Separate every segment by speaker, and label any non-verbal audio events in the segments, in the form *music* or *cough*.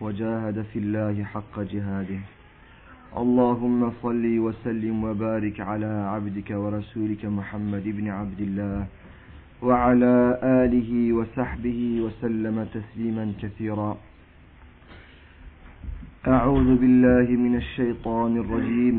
Speaker 1: وجاهد في الله حق جهاده. اللهم صل وسلم وبارك على عبدك ورسولك محمد بن عبد الله وعلى آله وصحبه وسلم تسليما كثيرا. أعوذ بالله من الشيطان الرجيم.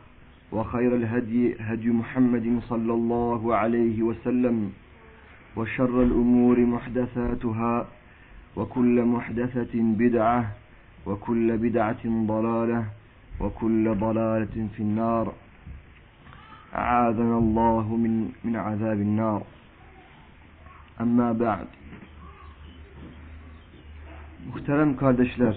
Speaker 1: وخير الهدي هدي محمد صلى الله عليه وسلم وشر الأمور محدثاتها وكل محدثة بدعة وكل بدعة ضلالة وكل ضلالة في النار. أعاذنا الله من, من عذاب النار. أما بعد Muhterem kardeşler,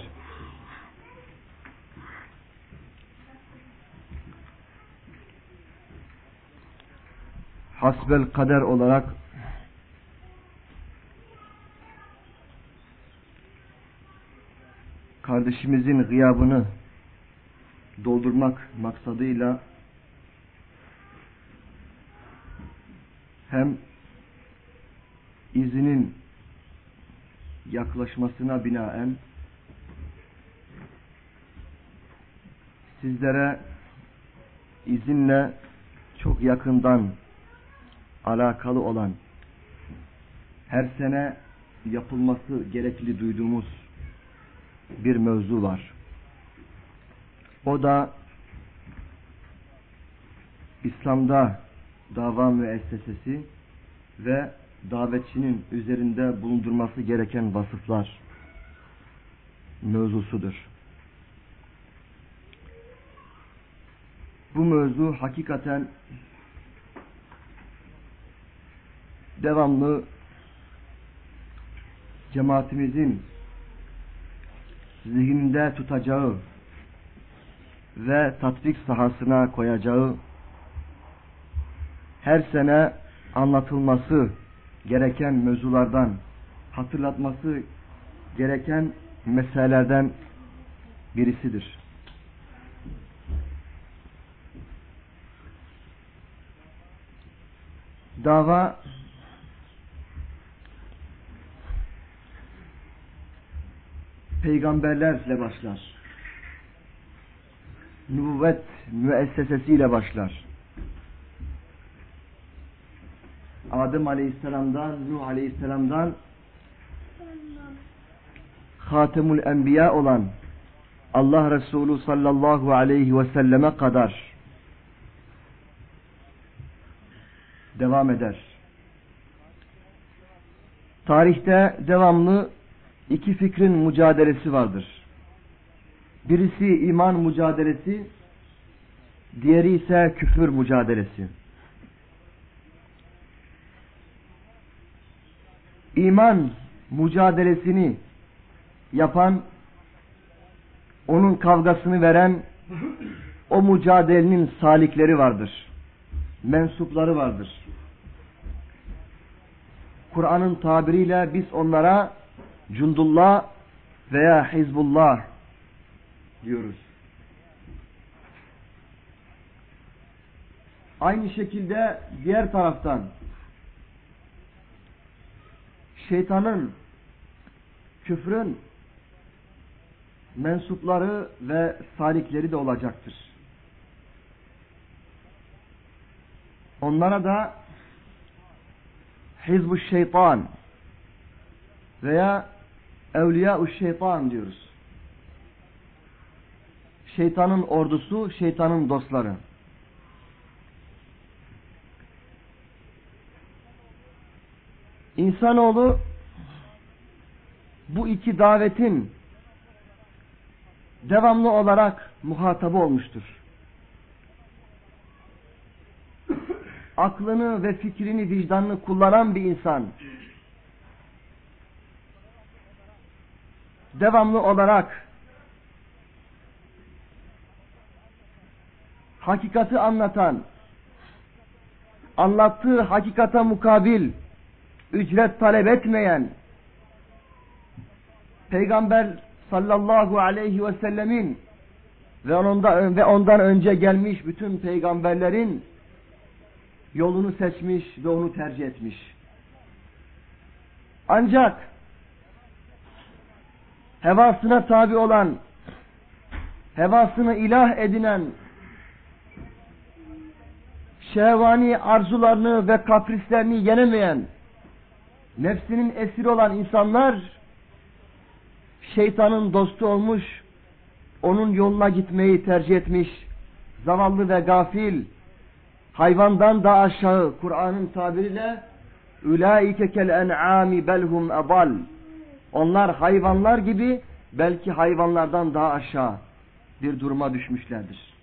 Speaker 1: hasbel kader olarak kardeşimizin gıyabını doldurmak maksadıyla hem izinin yaklaşmasına binaen sizlere izinle çok yakından alakalı olan her sene yapılması gerekli duyduğumuz bir mevzu var. O da İslam'da dava müessesesi ve davetçinin üzerinde bulundurması gereken vasıflar mevzusudur. Bu mevzu hakikaten devamlı cemaatimizin zihninde tutacağı ve tatbik sahasına koyacağı her sene anlatılması gereken mevzulardan hatırlatması gereken meselelerden birisidir. Dava peygamberlerle başlar. Nübüvvet müessesesiyle başlar. Adem Aleyhisselam'dan, Nuh Aleyhisselam'dan Hatemul Enbiya olan Allah Resulü sallallahu aleyhi ve selleme kadar devam eder. Tarihte devamlı iki fikrin mücadelesi vardır. Birisi iman mücadelesi, diğeri ise küfür mücadelesi. İman mücadelesini yapan, onun kavgasını veren, o mücadelenin salikleri vardır. Mensupları vardır. Kur'an'ın tabiriyle biz onlara Cundullah veya Hizbullah diyoruz. Aynı şekilde diğer taraftan şeytanın, küfrün mensupları ve salikleri de olacaktır. Onlara da Hizbu Şeytan veya Evliya-u Şeytan diyoruz. Şeytanın ordusu, şeytanın dostları. İnsanoğlu bu iki davetin devamlı olarak muhatabı olmuştur. Aklını ve fikrini, vicdanını kullanan bir insan devamlı olarak hakikati anlatan, anlattığı hakikata mukabil ücret talep etmeyen Peygamber sallallahu aleyhi ve sellemin ve ondan, ve ondan önce gelmiş bütün peygamberlerin yolunu seçmiş ve onu tercih etmiş. Ancak hevasına tabi olan, hevasını ilah edinen, şehvani arzularını ve kaprislerini yenemeyen, nefsinin esiri olan insanlar şeytanın dostu olmuş, onun yoluna gitmeyi tercih etmiş, zavallı ve gafil, hayvandan da aşağı Kur'an'ın tabiriyle kel en'ami belhum edal. Onlar hayvanlar gibi belki hayvanlardan daha aşağı bir duruma düşmüşlerdir.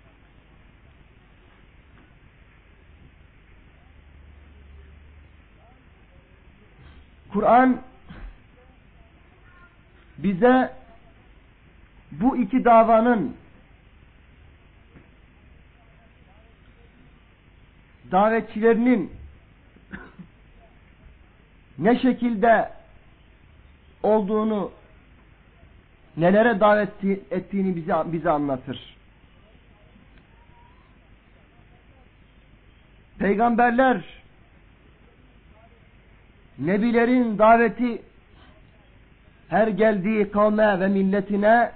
Speaker 1: Kur'an bize bu iki davanın davetçilerinin ne şekilde olduğunu nelere davet ettiğini bize, bize anlatır. Peygamberler Nebilerin daveti her geldiği kavme ve milletine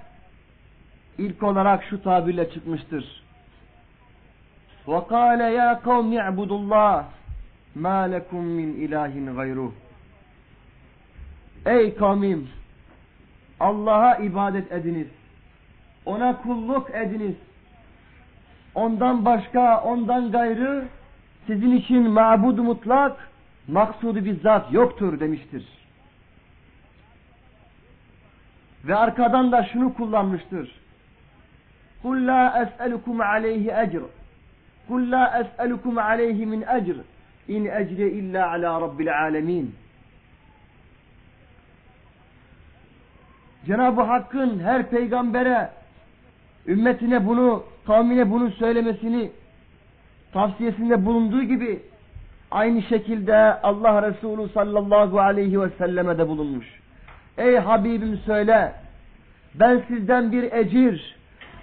Speaker 1: ilk olarak şu tabirle çıkmıştır. وَقَالَ يَا قَوْمِ اعْبُدُ اللّٰهِ مَا لَكُمْ مِنْ اِلَٰهٍ غَيْرُهُ Ey kavmim! Allah'a ibadet ediniz. Ona kulluk ediniz. Ondan başka, ondan gayrı sizin için mabud mutlak, maksudu bizzat yoktur demiştir. Ve arkadan da şunu kullanmıştır. Kul la es'elukum aleyhi ecr. Kul la es'elukum aleyhi min ecr. İn ecre illa ala rabbil alemin. Cenab-ı Hakk'ın her peygambere ümmetine bunu, kavmine bunu söylemesini tavsiyesinde bulunduğu gibi aynı şekilde Allah Resulü sallallahu aleyhi ve selleme de bulunmuş. Ey Habibim söyle, ben sizden bir ecir,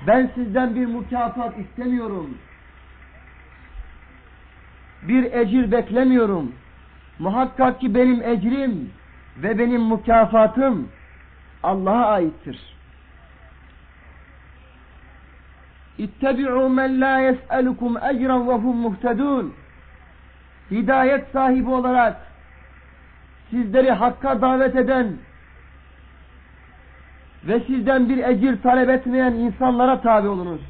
Speaker 1: ben sizden bir mükafat istemiyorum. Bir ecir beklemiyorum. Muhakkak ki benim ecrim ve benim mükafatım Allah'a aittir. İttebi'u men la yes'elukum ecran ve hum muhtedun. Hidayet sahibi olarak sizleri hakka davet eden ve sizden bir ecir talep etmeyen insanlara tabi olunuz.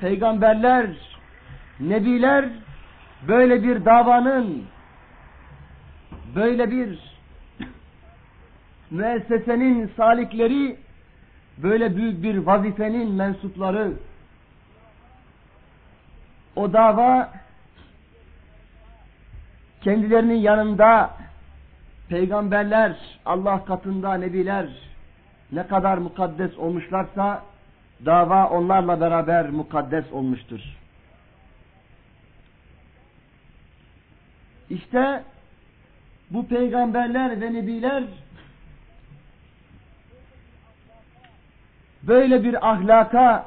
Speaker 1: Peygamberler, nebiler böyle bir davanın, böyle bir müessesenin salikleri, böyle büyük bir vazifenin mensupları, o dava kendilerinin yanında peygamberler, Allah katında nebiler ne kadar mukaddes olmuşlarsa dava onlarla beraber mukaddes olmuştur. İşte bu peygamberler ve nebiler böyle bir ahlaka,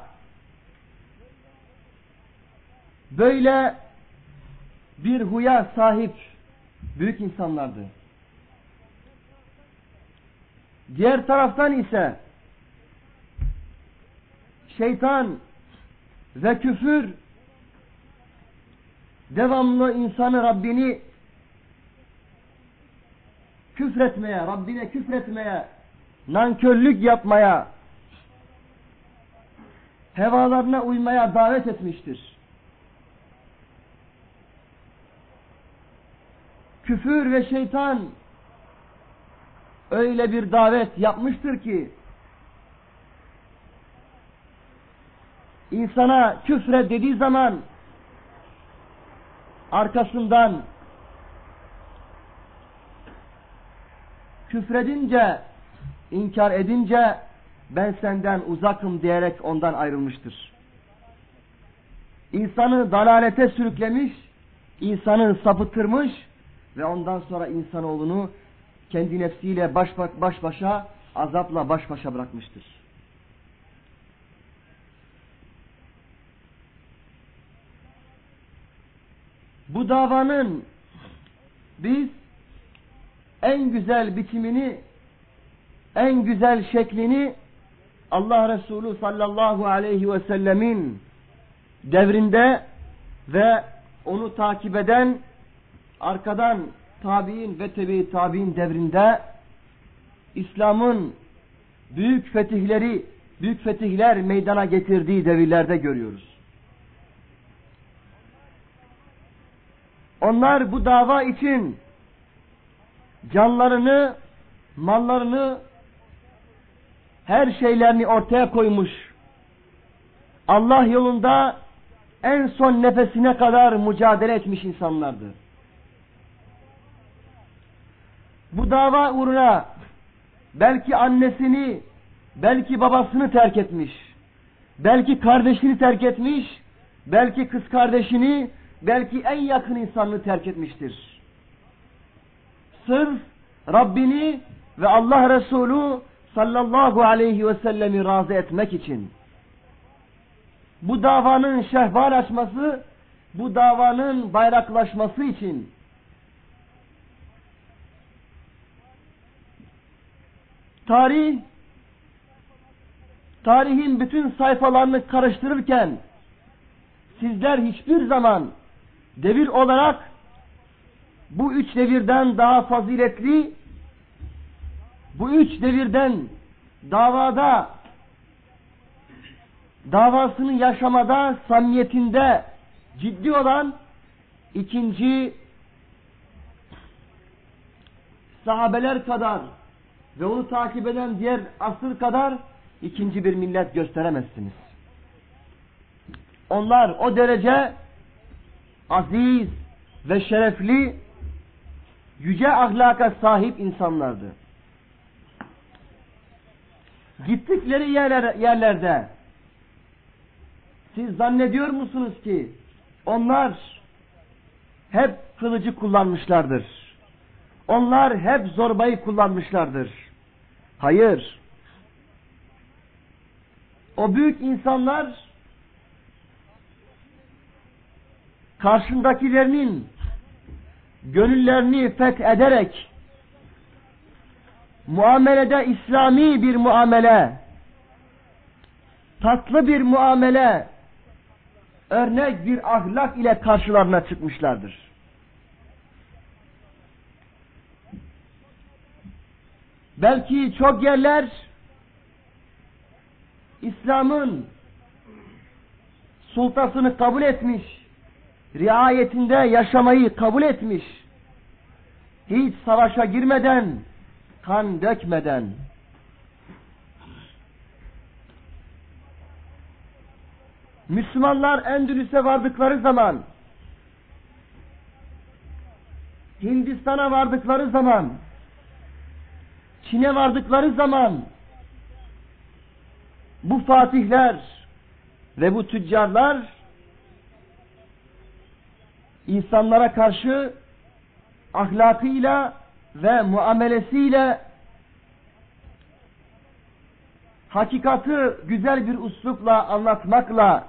Speaker 1: böyle bir huya sahip büyük insanlardı. Diğer taraftan ise şeytan ve küfür devamlı insanı Rabbini küfretmeye, Rabbine küfretmeye, nankörlük yapmaya, hevalarına uymaya davet etmiştir. Küfür ve şeytan öyle bir davet yapmıştır ki insana küfre dediği zaman arkasından küfredince, inkar edince ben senden uzakım diyerek ondan ayrılmıştır. İnsanı dalalete sürüklemiş, insanı sapıtırmış ve ondan sonra insanoğlunu kendi nefsiyle baş, baş başa, azapla baş başa bırakmıştır. Bu davanın biz en güzel biçimini, en güzel şeklini Allah Resulü sallallahu aleyhi ve sellemin devrinde ve onu takip eden arkadan tabi'in ve tebe tabi'in devrinde İslam'ın büyük fetihleri, büyük fetihler meydana getirdiği devirlerde görüyoruz. Onlar bu dava için canlarını, mallarını, her şeylerini ortaya koymuş. Allah yolunda en son nefesine kadar mücadele etmiş insanlardı. Bu dava uğruna belki annesini, belki babasını terk etmiş. Belki kardeşini terk etmiş, belki kız kardeşini, belki en yakın insanını terk etmiştir. Sırf Rabbini ve Allah Resulü sallallahu aleyhi ve sellemi razı etmek için. Bu davanın şehval açması, bu davanın bayraklaşması için. Tarih, tarihin bütün sayfalarını karıştırırken, sizler hiçbir zaman devir olarak bu üç devirden daha faziletli, bu üç devirden davada, davasını yaşamada, samimiyetinde ciddi olan ikinci sahabeler kadar ve onu takip eden diğer asır kadar ikinci bir millet gösteremezsiniz. Onlar o derece aziz ve şerefli yüce ahlaka sahip insanlardı. Gittikleri yerler, yerlerde siz zannediyor musunuz ki onlar hep kılıcı kullanmışlardır. Onlar hep zorbayı kullanmışlardır. Hayır. O büyük insanlar karşındakilerinin gönüllerini feth ederek muamelede İslami bir muamele, tatlı bir muamele, örnek bir ahlak ile karşılarına çıkmışlardır. Belki çok yerler İslam'ın sultasını kabul etmiş, riayetinde yaşamayı kabul etmiş, hiç savaşa girmeden, kan dökmeden, Müslümanlar Endülüs'e vardıkları zaman, Hindistan'a vardıkları zaman, Çin'e vardıkları zaman, bu fatihler ve bu tüccarlar insanlara karşı ahlakıyla ve muamelesiyle hakikati güzel bir uslupla anlatmakla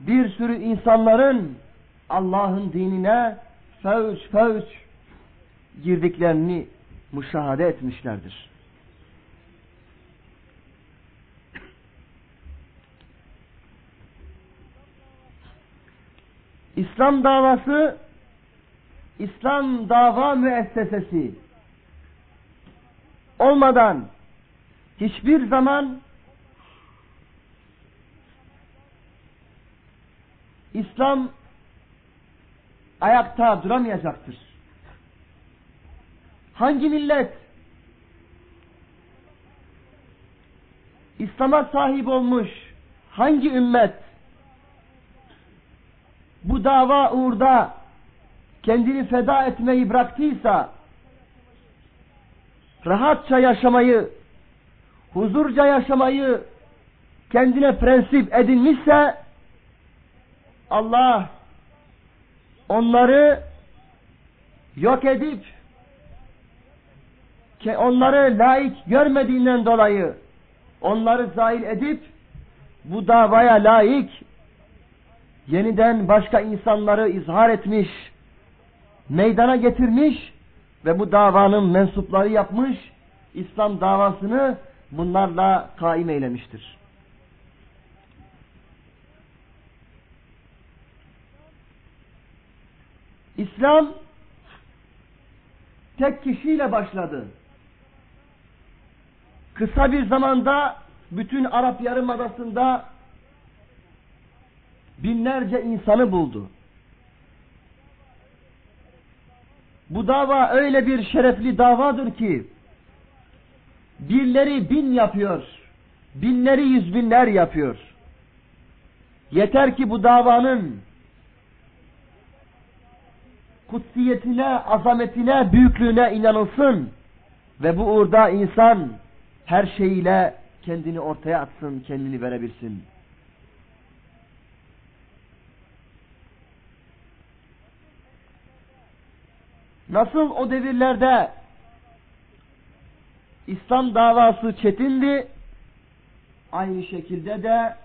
Speaker 1: bir sürü insanların Allah'ın dinine fevç fevç girdiklerini müşahede etmişlerdir. İslam davası İslam dava müessesesi olmadan hiçbir zaman İslam ayakta duramayacaktır. Hangi millet İslam'a sahip olmuş hangi ümmet bu dava uğurda kendini feda etmeyi bıraktıysa rahatça yaşamayı huzurca yaşamayı kendine prensip edinmişse Allah onları yok edip onları layık görmediğinden dolayı onları zahil edip bu davaya layık yeniden başka insanları izhar etmiş, meydana getirmiş ve bu davanın mensupları yapmış, İslam davasını bunlarla kaim eylemiştir. İslam tek kişiyle başladı. Kısa bir zamanda bütün Arap Yarımadası'nda binlerce insanı buldu. Bu dava öyle bir şerefli davadır ki birleri bin yapıyor, binleri yüz binler yapıyor. Yeter ki bu davanın kutsiyetine, azametine, büyüklüğüne inanılsın ve bu uğurda insan her şeyiyle kendini ortaya atsın, kendini verebilsin. Nasıl o devirlerde İslam davası çetindi, aynı şekilde de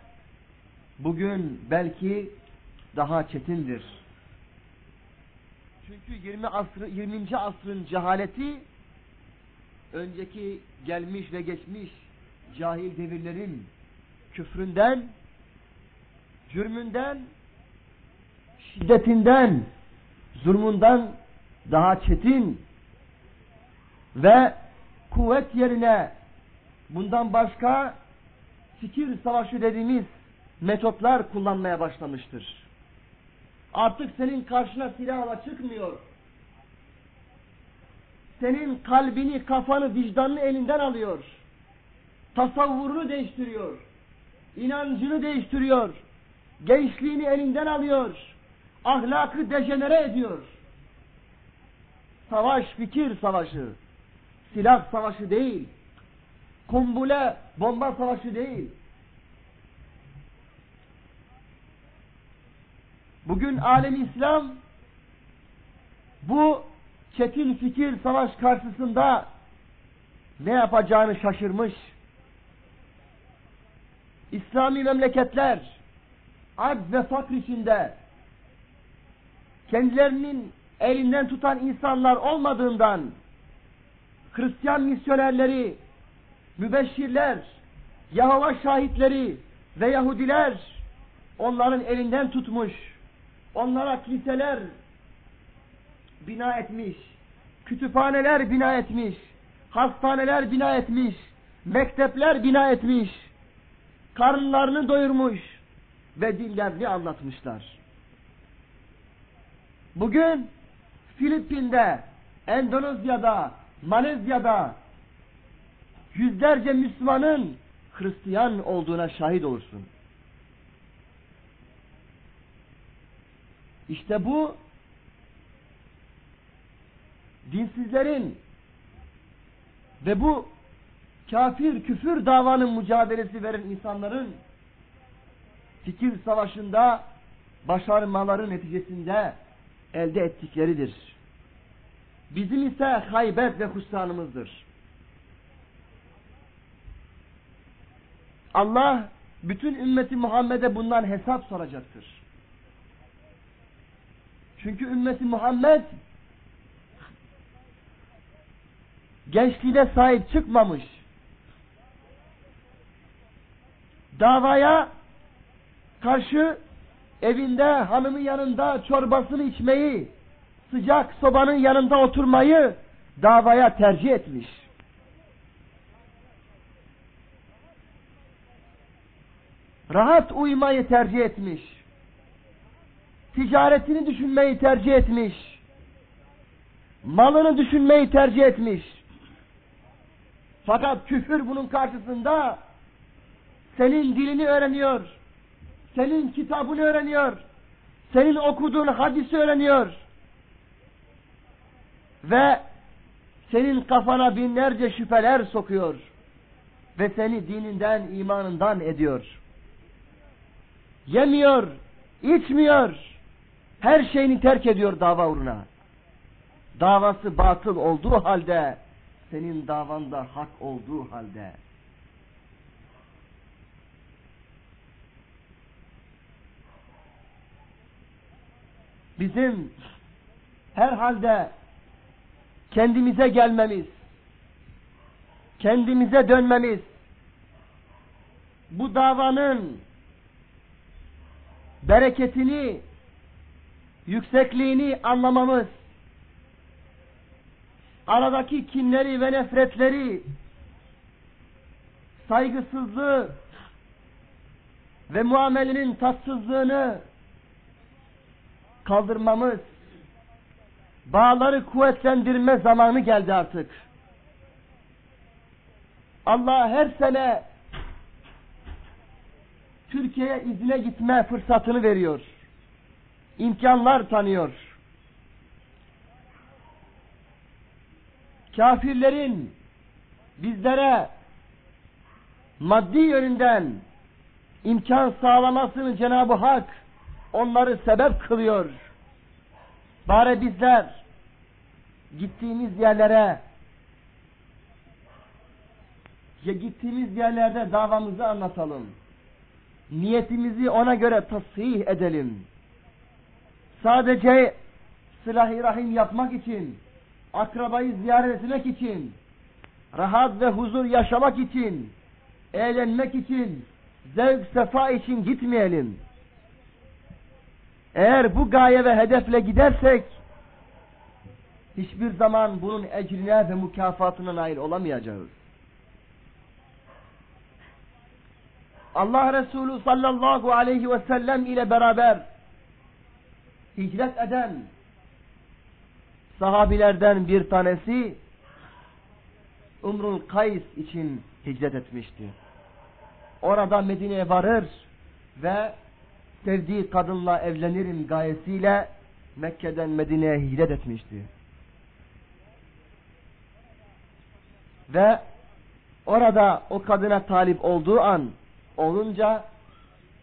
Speaker 1: bugün belki daha çetindir. Çünkü 20 asrı 20. asrın cehaleti önceki gelmiş ve geçmiş cahil devirlerin küfründen, cürmünden, şiddetinden, zulmünden daha çetin ve kuvvet yerine bundan başka fikir savaşı dediğimiz metotlar kullanmaya başlamıştır. Artık senin karşına silahla çıkmıyor. Senin kalbini, kafanı, vicdanını elinden alıyor. Tasavvurunu değiştiriyor. İnancını değiştiriyor. Gençliğini elinden alıyor. Ahlakı dejenere ediyor. Savaş fikir savaşı. Silah savaşı değil. Kumbule, bomba savaşı değil. Bugün alem İslam bu çetin fikir savaş karşısında ne yapacağını şaşırmış. İslami memleketler ad ve fakr içinde kendilerinin elinden tutan insanlar olmadığından Hristiyan misyonerleri, mübeşşirler, Yahova şahitleri ve Yahudiler onların elinden tutmuş onlara kiliseler bina etmiş, kütüphaneler bina etmiş, hastaneler bina etmiş, mektepler bina etmiş, karınlarını doyurmuş ve dillerini anlatmışlar. Bugün Filipin'de, Endonezya'da, Malezya'da yüzlerce Müslümanın Hristiyan olduğuna şahit olursun. İşte bu dinsizlerin ve bu kafir küfür davanın mücadelesi veren insanların fikir savaşında başarmaları neticesinde elde ettikleridir. Bizim ise haybet ve husranımızdır. Allah bütün ümmeti Muhammed'e bundan hesap soracaktır. Çünkü ümmeti Muhammed gençliğine sahip çıkmamış. Davaya karşı evinde hanımın yanında çorbasını içmeyi, sıcak sobanın yanında oturmayı davaya tercih etmiş. Rahat uyumayı tercih etmiş. Ticaretini düşünmeyi tercih etmiş. Malını düşünmeyi tercih etmiş. Fakat küfür bunun karşısında senin dilini öğreniyor. Senin kitabını öğreniyor. Senin okuduğun hadisi öğreniyor. Ve senin kafana binlerce şüpheler sokuyor. Ve seni dininden, imanından ediyor. Yemiyor, içmiyor. Her şeyini terk ediyor dava uğruna. Davası batıl olduğu halde, senin davanda hak olduğu halde. Bizim herhalde kendimize gelmemiz, kendimize dönmemiz, bu davanın bereketini, yüksekliğini anlamamız, aradaki kinleri ve nefretleri, saygısızlığı ve muamelenin tatsızlığını kaldırmamız, bağları kuvvetlendirme zamanı geldi artık. Allah her sene Türkiye'ye izine gitme fırsatını veriyor. İmkanlar tanıyor. Kafirlerin bizlere maddi yönünden imkan sağlamasını Cenab-ı Hak onları sebep kılıyor. Bari bizler gittiğimiz yerlere ya gittiğimiz yerlerde davamızı anlatalım. Niyetimizi ona göre tasih edelim. Sadece silah rahim yapmak için, akrabayı ziyaret etmek için, rahat ve huzur yaşamak için, eğlenmek için, zevk sefa için gitmeyelim. Eğer bu gaye ve hedefle gidersek hiçbir zaman bunun ecrine ve mükafatına nail olamayacağız. Allah Resulü sallallahu aleyhi ve sellem ile beraber hicret eden sahabilerden bir tanesi Umrul Kays için hicret etmişti. Orada Medine'ye varır ve sevdiği kadınla evlenirim gayesiyle Mekke'den Medine'ye hicret etmişti. Ve orada o kadına talip olduğu an olunca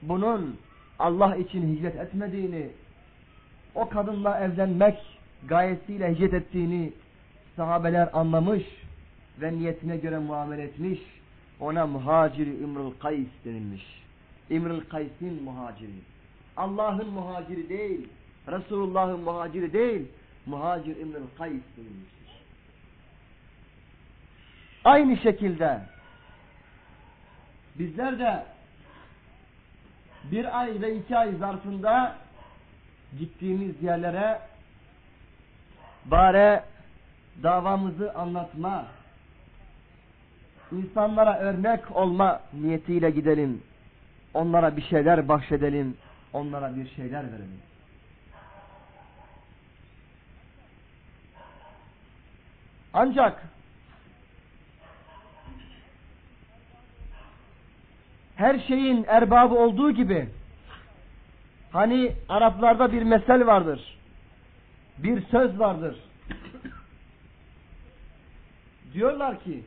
Speaker 1: bunun Allah için hicret etmediğini, o kadınla evlenmek gayesiyle hicret ettiğini sahabeler anlamış ve niyetine göre muamele etmiş. Ona muhaciri İmrul Kays denilmiş. İmrul Kays'in muhaciri. Allah'ın muhaciri değil, Resulullah'ın muhaciri değil, muhacir İmrul Kays denilmiştir. Aynı şekilde bizler de bir ay ve iki ay zarfında gittiğimiz yerlere bare davamızı anlatma, insanlara örnek olma niyetiyle gidelim. Onlara bir şeyler bahşedelim Onlara bir şeyler verelim. Ancak her şeyin erbabı olduğu gibi hani Araplarda bir mesel vardır. Bir söz vardır. Diyorlar ki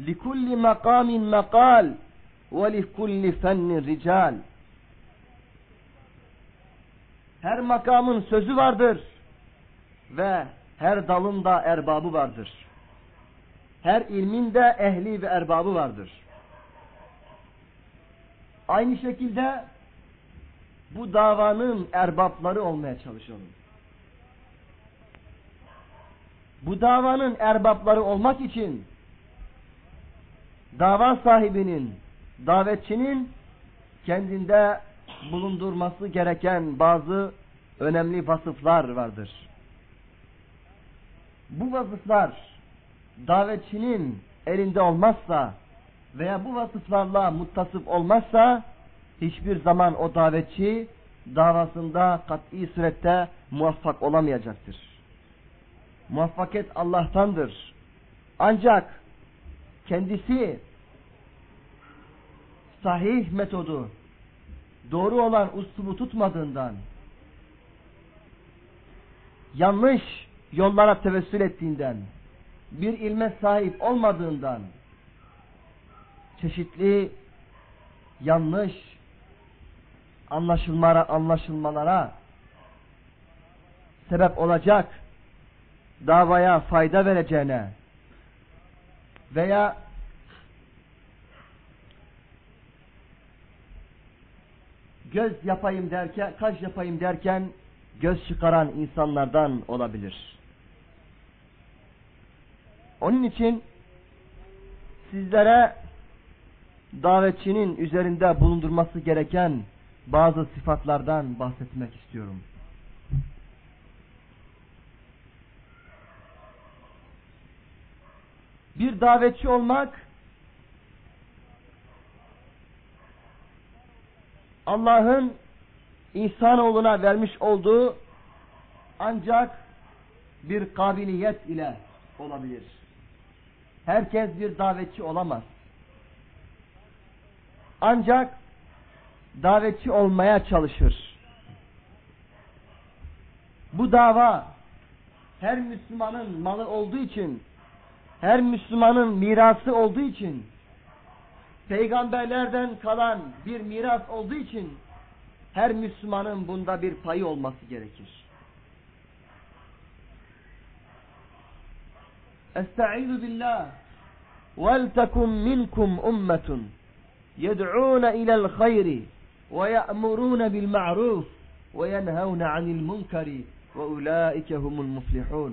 Speaker 1: لِكُلِّ مَقَامٍ مَقَالٍ وَلِكُلِّ فَنِّ رِجَالٍ Her makamın sözü vardır ve her dalın da erbabı vardır. her ilmin de ehli ve erbabı vardır. Aynı şekilde bu davanın erbapları olmaya çalışalım. Bu davanın erbapları olmak için dava sahibinin, davetçinin kendinde bulundurması gereken bazı önemli vasıflar vardır. Bu vasıflar davetçinin elinde olmazsa veya bu vasıflarla muttasıp olmazsa hiçbir zaman o davetçi davasında kat'i surette muvaffak olamayacaktır. Muvaffakiyet Allah'tandır. Ancak kendisi sahih metodu. Doğru olan uslubu tutmadığından yanlış yollara tevessül ettiğinden bir ilme sahip olmadığından çeşitli yanlış anlaşılmalara, anlaşılmalara sebep olacak davaya fayda vereceğine veya göz yapayım derken, kaş yapayım derken göz çıkaran insanlardan olabilir. Onun için sizlere davetçinin üzerinde bulundurması gereken bazı sıfatlardan bahsetmek istiyorum. Bir davetçi olmak Allah'ın insanoğluna vermiş olduğu ancak bir kabiliyet ile olabilir. Herkes bir davetçi olamaz. Ancak davetçi olmaya çalışır. Bu dava her Müslümanın malı olduğu için, her Müslümanın mirası olduğu için, peygamberlerden kalan bir miras olduğu için her Müslümanın bunda bir payı olması gerekir. Estaizu billah وَلْتَكُمْ مِنْكُمْ أُمَّةٌ يَدْعُونَ إِلَى الْخَيْرِ وَيَأْمُرُونَ بِالْمَعْرُوفِ وَيَنْهَوْنَ عَنِ الْمُنْكَرِ وَأُولَٰئِكَ هُمُ الْمُفْلِحُونَ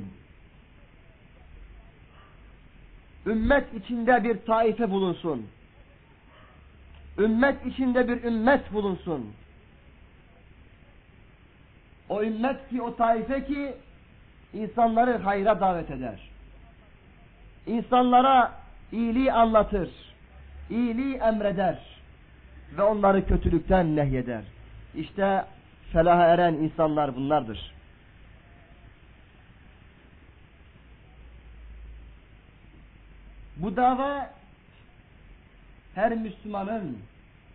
Speaker 1: Ümmet içinde bir taife bulunsun. Ümmet içinde bir ümmet bulunsun. O ümmet ki, o taife ki insanları hayra davet eder. İnsanlara iyiliği anlatır. iyiliği emreder. Ve onları kötülükten nehyeder. İşte felaha eren insanlar bunlardır. Bu dava her Müslümanın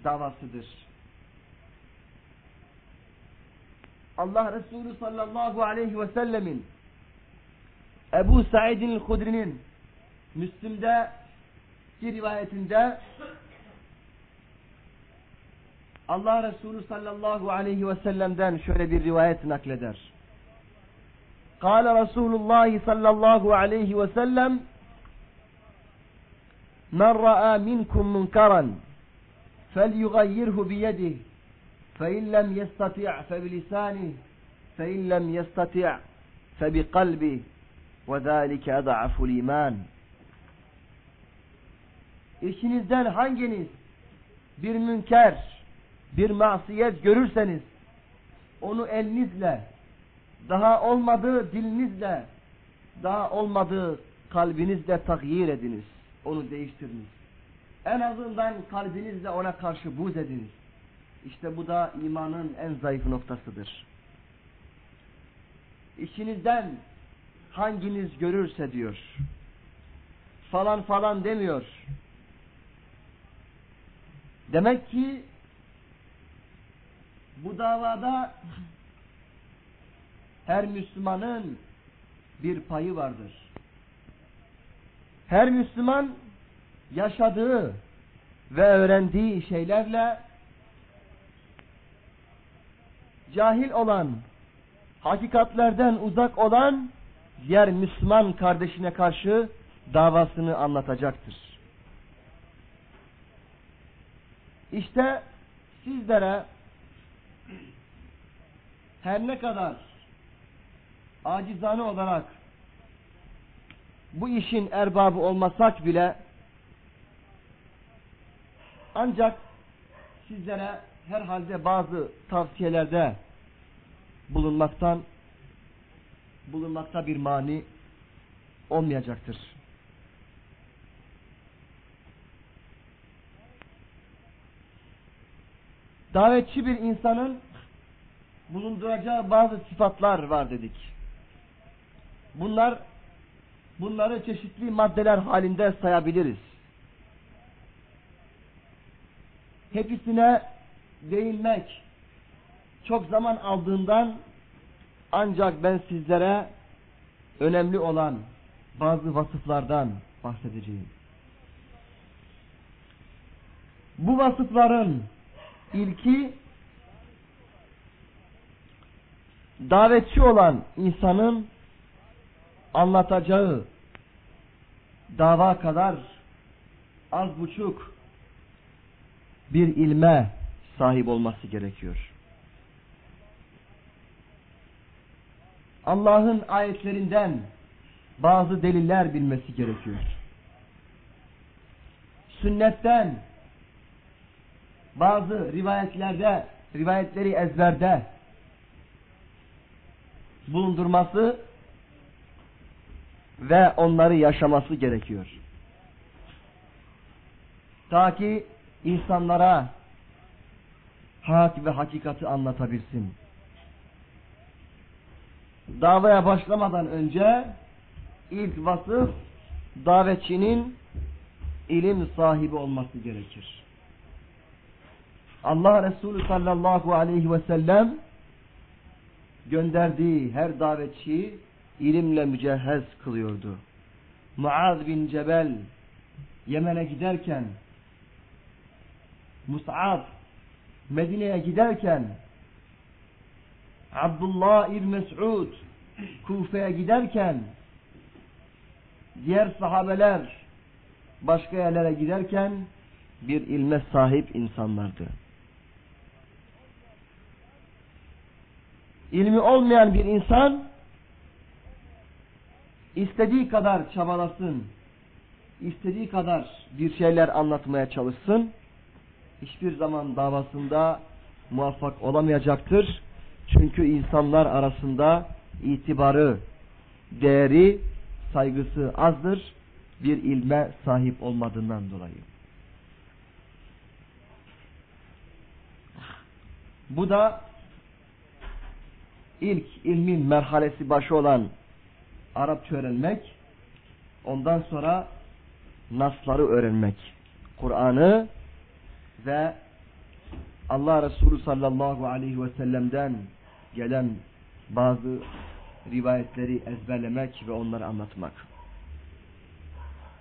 Speaker 1: davasıdır. Allah Resulü sallallahu aleyhi ve sellemin Ebu Sa'id'in Hudri'nin Müslim'de ki rivayetinde Allah Resulü sallallahu aleyhi ve sellem'den şöyle bir rivayet nakleder. Kale Resulullah sallallahu aleyhi ve sellem Men ra'a minkum munkaran فليغيره بيده فإن لم يستطع فبلسانه فإن لم يستطع فبقلبه وذلك أضعف الإيمان İşinizden hanginiz bir münker, bir masiyet görürseniz onu elinizle, daha olmadığı dilinizle, daha olmadığı kalbinizle tagyir ediniz. Onu değiştiriniz. En azından kalbinizle ona karşı buz ediniz. İşte bu da imanın en zayıf noktasıdır. İçinizden hanginiz görürse diyor. Falan falan demiyor. Demek ki bu davada her Müslümanın bir payı vardır. Her Müslüman yaşadığı ve öğrendiği şeylerle cahil olan, hakikatlerden uzak olan diğer Müslüman kardeşine karşı davasını anlatacaktır. İşte sizlere her ne kadar acizane olarak bu işin erbabı olmasak bile ancak sizlere herhalde bazı tavsiyelerde bulunmaktan bulunmakta bir mani olmayacaktır. Davetçi bir insanın bulunduracağı bazı sıfatlar var dedik. Bunlar bunları çeşitli maddeler halinde sayabiliriz. Hepsine değinmek çok zaman aldığından ancak ben sizlere önemli olan bazı vasıflardan bahsedeceğim. Bu vasıfların ilki davetçi olan insanın anlatacağı dava kadar az buçuk bir ilme sahip olması gerekiyor. Allah'ın ayetlerinden bazı deliller bilmesi gerekiyor. Sünnetten bazı rivayetlerde rivayetleri ezberde bulundurması ve onları yaşaması gerekiyor. Ta ki insanlara hak ve hakikati anlatabilsin. Davaya başlamadan önce ilk vasıf davetçinin ilim sahibi olması gerekir. Allah Resulü sallallahu aleyhi ve sellem gönderdiği her davetçiyi ilimle mücehhez kılıyordu. Muaz bin Cebel Yemen'e giderken Mus'ab Medine'ye giderken Abdullah İbn Mes'ud Kufe'ye giderken diğer sahabeler başka yerlere giderken bir ilme sahip insanlardı. İlmi olmayan bir insan istediği kadar çabalasın, istediği kadar bir şeyler anlatmaya çalışsın, hiçbir zaman davasında muvaffak olamayacaktır. Çünkü insanlar arasında itibarı, değeri, saygısı azdır bir ilme sahip olmadığından dolayı. Bu da ilk ilmin merhalesi başı olan Arapça öğrenmek, ondan sonra nasları öğrenmek. Kur'an'ı ve Allah Resulü sallallahu aleyhi ve sellem'den gelen bazı rivayetleri ezberlemek ve onları anlatmak.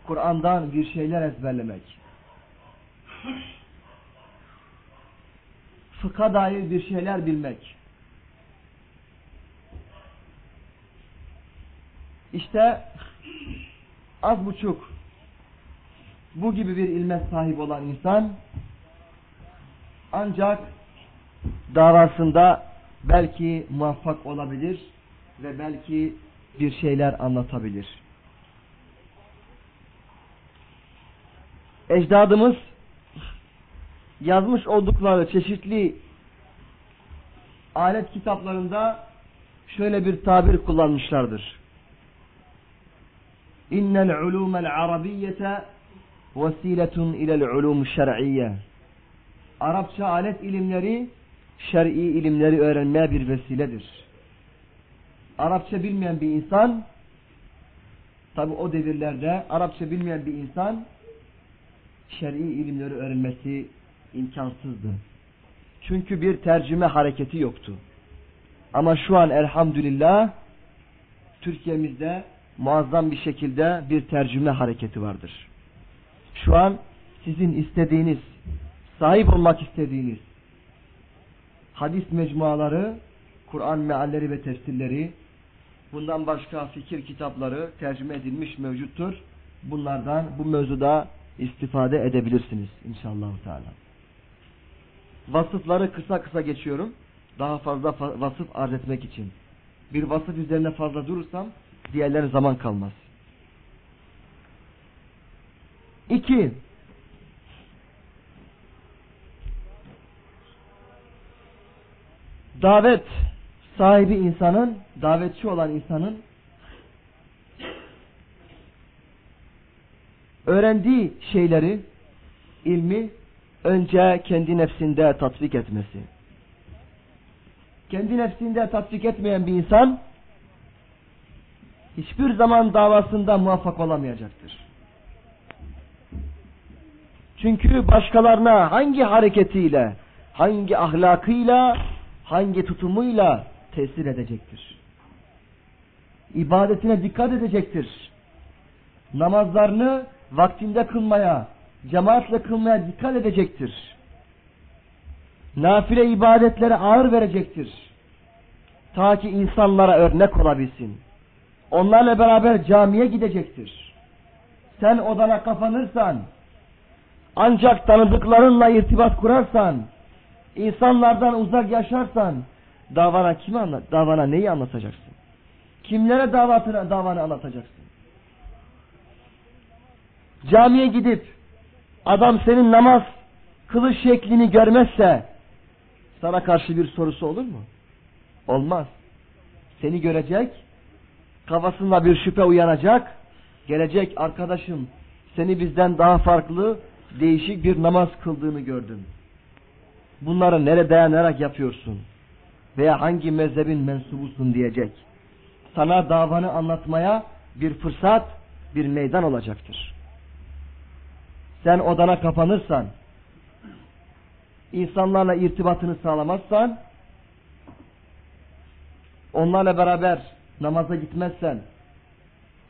Speaker 1: Kur'an'dan bir şeyler ezberlemek. Fıkha dair bir şeyler bilmek. İşte az buçuk bu gibi bir ilme sahip olan insan ancak davasında belki muvaffak olabilir ve belki bir şeyler anlatabilir. Ecdadımız yazmış oldukları çeşitli alet kitaplarında şöyle bir tabir kullanmışlardır. İnnel ulumel arabiyyete vesiletun ilel ulum şer'iyye. Arapça alet ilimleri şer'i ilimleri öğrenmeye bir vesiledir. Arapça bilmeyen bir insan tabi o devirlerde Arapça bilmeyen bir insan şer'i ilimleri öğrenmesi imkansızdı. Çünkü bir tercüme hareketi yoktu. Ama şu an elhamdülillah Türkiye'mizde muazzam bir şekilde bir tercüme hareketi vardır. Şu an sizin istediğiniz, sahip olmak istediğiniz hadis mecmuaları, Kur'an mealleri ve tefsirleri, bundan başka fikir kitapları tercüme edilmiş mevcuttur. bunlardan bu mevzuda istifade edebilirsiniz inşallah Teala. Vasıfları kısa kısa geçiyorum. Daha fazla vasıf arz etmek için. Bir vasıf üzerine fazla durursam diğerlerine zaman kalmaz. İki. Davet sahibi insanın, davetçi olan insanın öğrendiği şeyleri, ilmi önce kendi nefsinde tatbik etmesi. Kendi nefsinde tatbik etmeyen bir insan hiçbir zaman davasında muvaffak olamayacaktır. Çünkü başkalarına hangi hareketiyle, hangi ahlakıyla, hangi tutumuyla tesir edecektir. İbadetine dikkat edecektir. Namazlarını vaktinde kılmaya, cemaatle kılmaya dikkat edecektir. Nafile ibadetlere ağır verecektir. Ta ki insanlara örnek olabilsin. Onlarla beraber camiye gidecektir. Sen odana kapanırsan, ancak tanıdıklarınla irtibat kurarsan, insanlardan uzak yaşarsan, davana kimi anlat, davana neyi anlatacaksın? Kimlere davatına, davanı anlatacaksın? Camiye gidip adam senin namaz kılış şeklini görmezse sana karşı bir sorusu olur mu? Olmaz. Seni görecek, kafasında bir şüphe uyanacak, gelecek arkadaşım seni bizden daha farklı, değişik bir namaz kıldığını gördüm. Bunları nereye dayanarak yapıyorsun? Veya hangi mezhebin mensubusun diyecek. Sana davanı anlatmaya bir fırsat, bir meydan olacaktır. Sen odana kapanırsan, insanlarla irtibatını sağlamazsan, onlarla beraber namaza gitmezsen,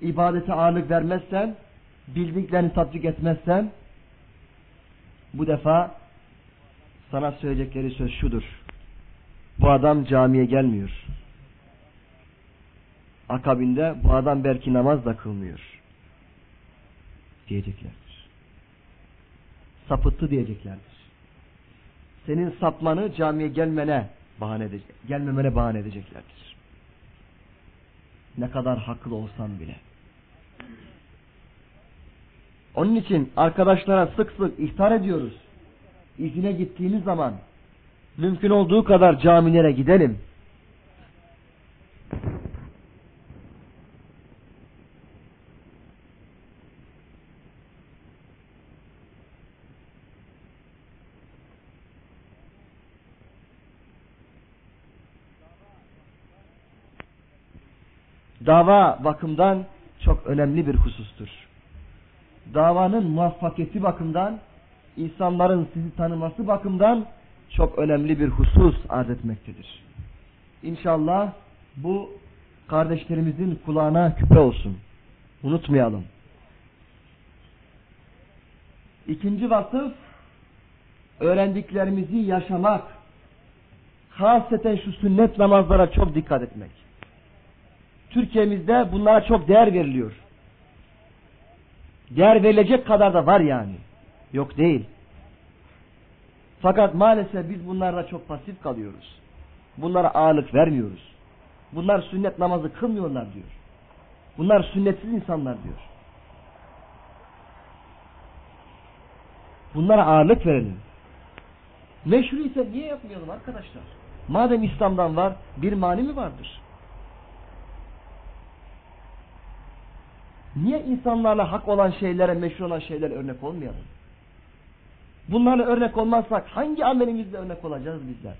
Speaker 1: ibadete ağırlık vermezsen, bildiklerini tatbik etmezsen, bu defa sana söyleyecekleri söz şudur. Bu adam camiye gelmiyor. Akabinde bu adam belki namaz da kılmıyor. Diyeceklerdir. Sapıttı diyeceklerdir. Senin sapmanı camiye gelmene bahane edecek, gelmemene bahane edeceklerdir. Ne kadar haklı olsan bile. Onun için arkadaşlara sık sık ihtar ediyoruz. İzine gittiğimiz zaman mümkün olduğu kadar camilere gidelim. Dava bakımdan çok önemli bir husustur. Davanın muvaffakiyeti bakımdan insanların sizi tanıması bakımdan çok önemli bir husus arz etmektedir. İnşallah bu kardeşlerimizin kulağına küpe olsun. Unutmayalım. İkinci vasıf öğrendiklerimizi yaşamak. Haseten şu sünnet namazlara çok dikkat etmek. Türkiye'mizde bunlara çok değer veriliyor. Değer verilecek kadar da var yani. Yok değil. Fakat maalesef biz bunlarla çok pasif kalıyoruz. Bunlara ağırlık vermiyoruz. Bunlar sünnet namazı kılmıyorlar diyor. Bunlar sünnetsiz insanlar diyor. Bunlara ağırlık verelim. Meşru ise niye yapmayalım arkadaşlar? Madem İslam'dan var bir mani mi vardır? Niye insanlarla hak olan şeylere, meşru olan şeylere örnek olmayalım? Bunlarla örnek olmazsak hangi amelimizle örnek olacağız bizler?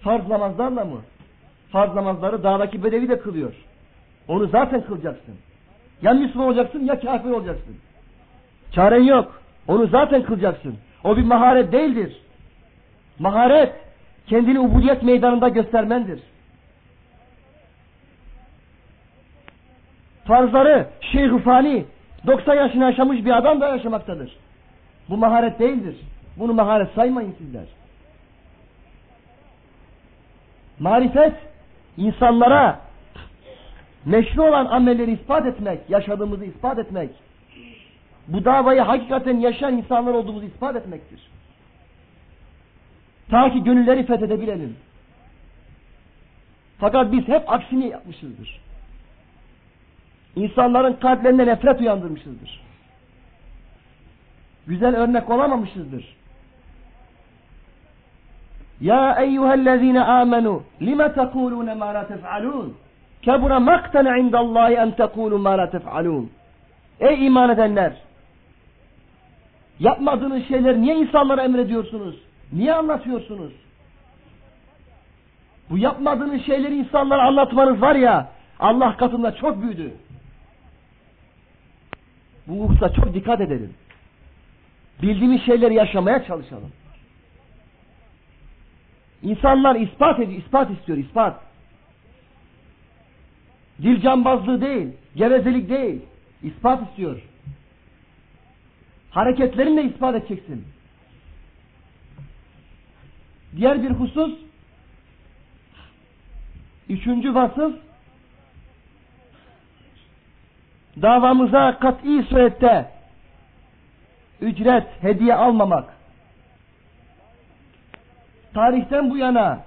Speaker 1: Farz namazlarla mı? Farz namazları dağdaki bedevi de kılıyor. Onu zaten kılacaksın. Ya Müslüman olacaksın ya kafir olacaksın. Çaren yok. Onu zaten kılacaksın. O bir maharet değildir. Maharet kendini ubudiyet meydanında göstermendir. Farzları Şeyh-i Fani 90 yaşını yaşamış bir adam da yaşamaktadır. Bu maharet değildir. Bunu maharet saymayın sizler. Marifet insanlara meşru olan amelleri ispat etmek, yaşadığımızı ispat etmek, bu davayı hakikaten yaşayan insanlar olduğumuzu ispat etmektir. Ta ki gönülleri fethedebilelim. Fakat biz hep aksini yapmışızdır. İnsanların kalplerinde nefret uyandırmışızdır. Güzel örnek olamamışızdır. Ya eyyühellezine amenu lime tekulune ma la tef'alun kebura makten indallahi en tekulu ma la tef'alun Ey iman edenler yapmadığınız şeyleri niye insanlara emrediyorsunuz? Niye anlatıyorsunuz? Bu yapmadığınız şeyleri insanlara anlatmanız var ya Allah katında çok büyüdü. Bu hususa çok dikkat edelim. Bildiğimiz şeyleri yaşamaya çalışalım. İnsanlar ispat ediyor, ispat istiyor, ispat. Dil cambazlığı değil, gevezelik değil, ispat istiyor. Hareketlerinle ispat edeceksin. Diğer bir husus, üçüncü vasıf, davamıza kat'i surette ücret, hediye almamak. Tarihten bu yana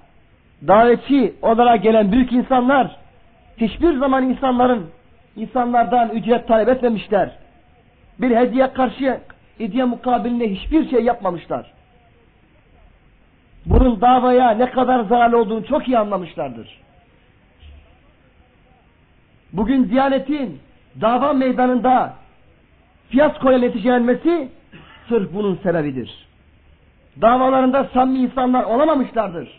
Speaker 1: davetçi olarak gelen büyük insanlar hiçbir zaman insanların insanlardan ücret talep etmemişler. Bir hediye karşı hediye mukabilinde hiçbir şey yapmamışlar. Bunun davaya ne kadar zararlı olduğunu çok iyi anlamışlardır. Bugün Diyanet'in dava meydanında fiyaskoya neticelenmesi sırf bunun sebebidir. Davalarında samimi insanlar olamamışlardır.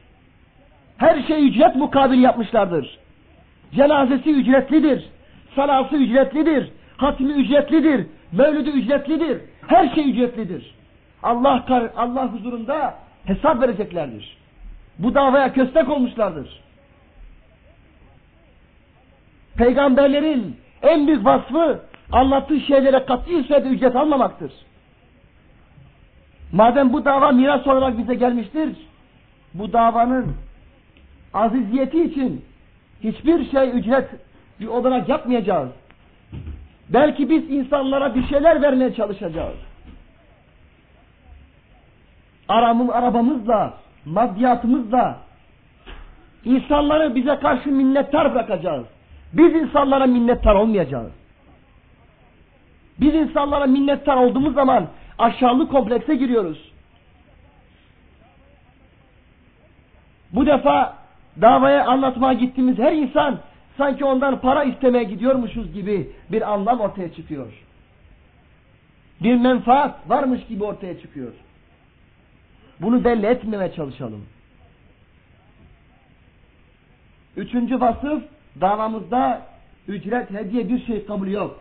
Speaker 1: Her şey ücret mukabil yapmışlardır. Cenazesi ücretlidir. Salası ücretlidir. Hatmi ücretlidir. Mevlüdü ücretlidir. Her şey ücretlidir. Allah Allah huzurunda hesap vereceklerdir. Bu davaya köstek olmuşlardır. Peygamberlerin en büyük vasfı anlattığı şeylere kat'i sürede ücret almamaktır. Madem bu dava miras olarak bize gelmiştir, bu davanın aziziyeti için hiçbir şey ücret olarak yapmayacağız. Belki biz insanlara bir şeyler vermeye çalışacağız. Aramın arabamızla, maddiyatımızla insanları bize karşı minnettar bırakacağız. Biz insanlara minnettar olmayacağız. Biz insanlara minnettar olduğumuz zaman aşağılık komplekse giriyoruz. Bu defa davaya anlatmaya gittiğimiz her insan sanki ondan para istemeye gidiyormuşuz gibi bir anlam ortaya çıkıyor. Bir menfaat varmış gibi ortaya çıkıyor. Bunu belli etmemeye çalışalım. Üçüncü vasıf davamızda ücret, hediye bir şey kabul yok.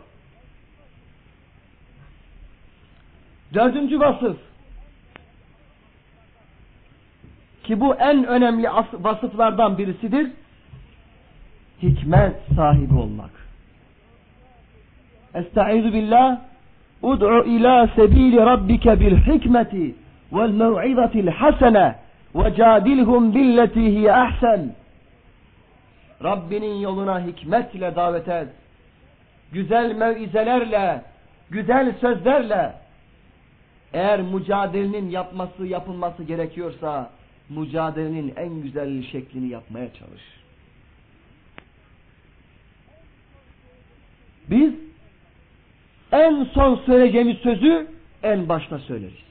Speaker 1: Dördüncü vasıf ki bu en önemli vasıflardan birisidir. Hikmet sahibi olmak. Estaizu billah Ud'u ila sebili rabbike bil hikmeti vel mev'izatil hasene ve cadilhum billeti hiye ahsen Rabbinin yoluna hikmetle davet et. Güzel mevizelerle, güzel sözlerle eğer mücadelenin yapması, yapılması gerekiyorsa mücadelenin en güzel şeklini yapmaya çalış. Biz en son söyleyeceğimiz sözü en başta söyleriz.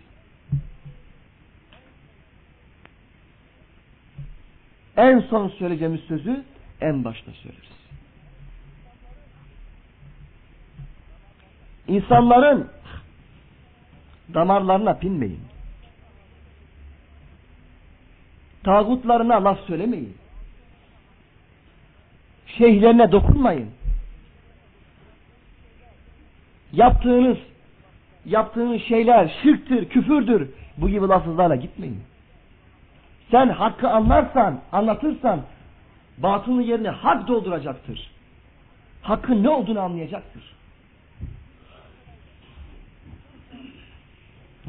Speaker 1: En son söyleyeceğimiz sözü en başta söyleriz. İnsanların damarlarına pinmeyin. Tağutlarına laf söylemeyin. Şeyhlerine dokunmayın. Yaptığınız yaptığınız şeyler şirktir, küfürdür. Bu gibi lafızlarla gitmeyin. Sen hakkı anlarsan, anlatırsan batının yerine hak dolduracaktır. Hakkın ne olduğunu anlayacaktır.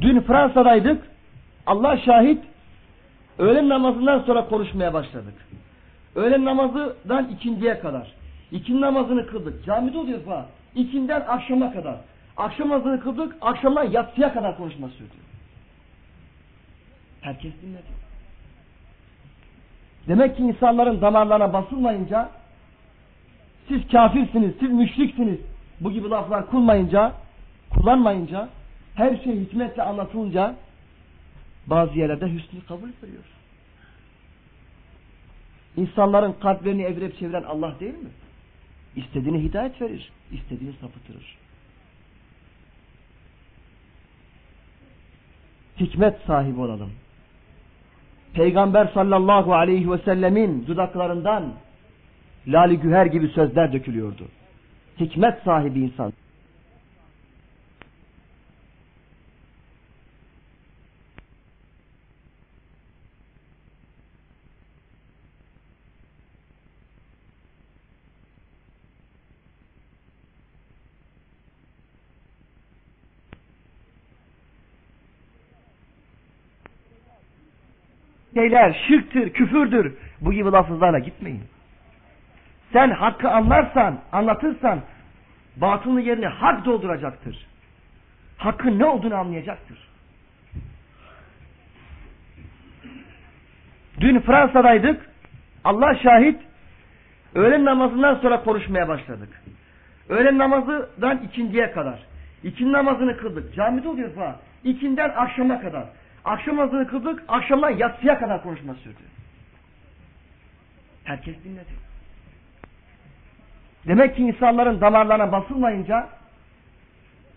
Speaker 1: Dün Fransa'daydık. Allah şahit öğlen namazından sonra konuşmaya başladık. Öğlen namazından ikinciye kadar. İkindi namazını kıldık. Camide oluyor falan. İkinden akşama kadar. Akşam namazını kıldık. Akşamdan yatsıya kadar konuşma sürdü. Herkes dinledi. Demek ki insanların damarlarına basılmayınca siz kafirsiniz, siz müşriksiniz bu gibi laflar kullanmayınca, kullanmayınca her şey hikmetle anlatılınca bazı yerlerde hüsnü kabul görüyor. İnsanların kalplerini evirip çeviren Allah değil mi? İstediğine hidayet verir, istediğini sapıtırır. Hikmet sahibi olalım. Peygamber sallallahu aleyhi ve sellemin dudaklarından lali güher gibi sözler dökülüyordu. Hikmet sahibi insan. Şeyler şirktir, küfürdür. Bu gibi lafızlarla gitmeyin. Sen hakkı anlarsan, anlatırsan batını yerine hak dolduracaktır. Hakkın ne olduğunu anlayacaktır. Dün Fransa'daydık. Allah şahit. Öğlen namazından sonra konuşmaya başladık. Öğlen namazından ikindiye kadar. İkindi namazını kıldık. Camide oluyor falan. İkinden akşama kadar. Akşam namazını kıldık. Akşamdan yatsıya kadar konuşma sürdü. Herkes dinledi. Demek ki insanların damarlarına basılmayınca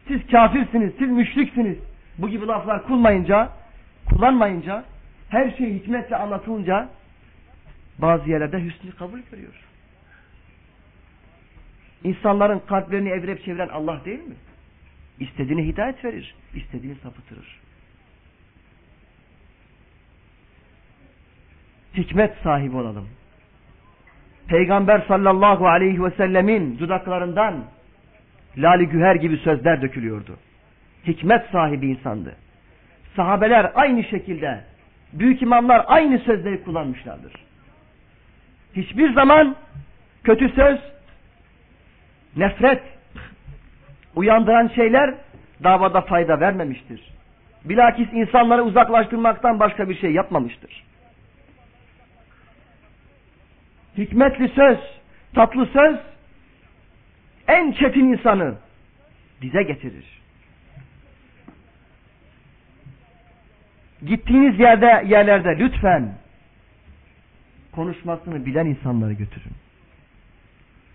Speaker 1: siz kafirsiniz, siz müşriksiniz bu gibi laflar kullanmayınca, kullanmayınca her şey hikmetle anlatılınca bazı yerlerde hüsnü kabul görüyor. İnsanların kalplerini evirip çeviren Allah değil mi? İstediğine hidayet verir, istediğini sapıtırır. Hikmet sahibi olalım. Peygamber sallallahu aleyhi ve sellemin dudaklarından lali güher gibi sözler dökülüyordu. Hikmet sahibi insandı. Sahabeler aynı şekilde, büyük imamlar aynı sözleri kullanmışlardır. Hiçbir zaman kötü söz, nefret uyandıran şeyler davada fayda vermemiştir. Bilakis insanları uzaklaştırmaktan başka bir şey yapmamıştır. Hikmetli söz, tatlı söz en çetin insanı bize getirir. Gittiğiniz yerde yerlerde lütfen konuşmasını bilen insanları götürün.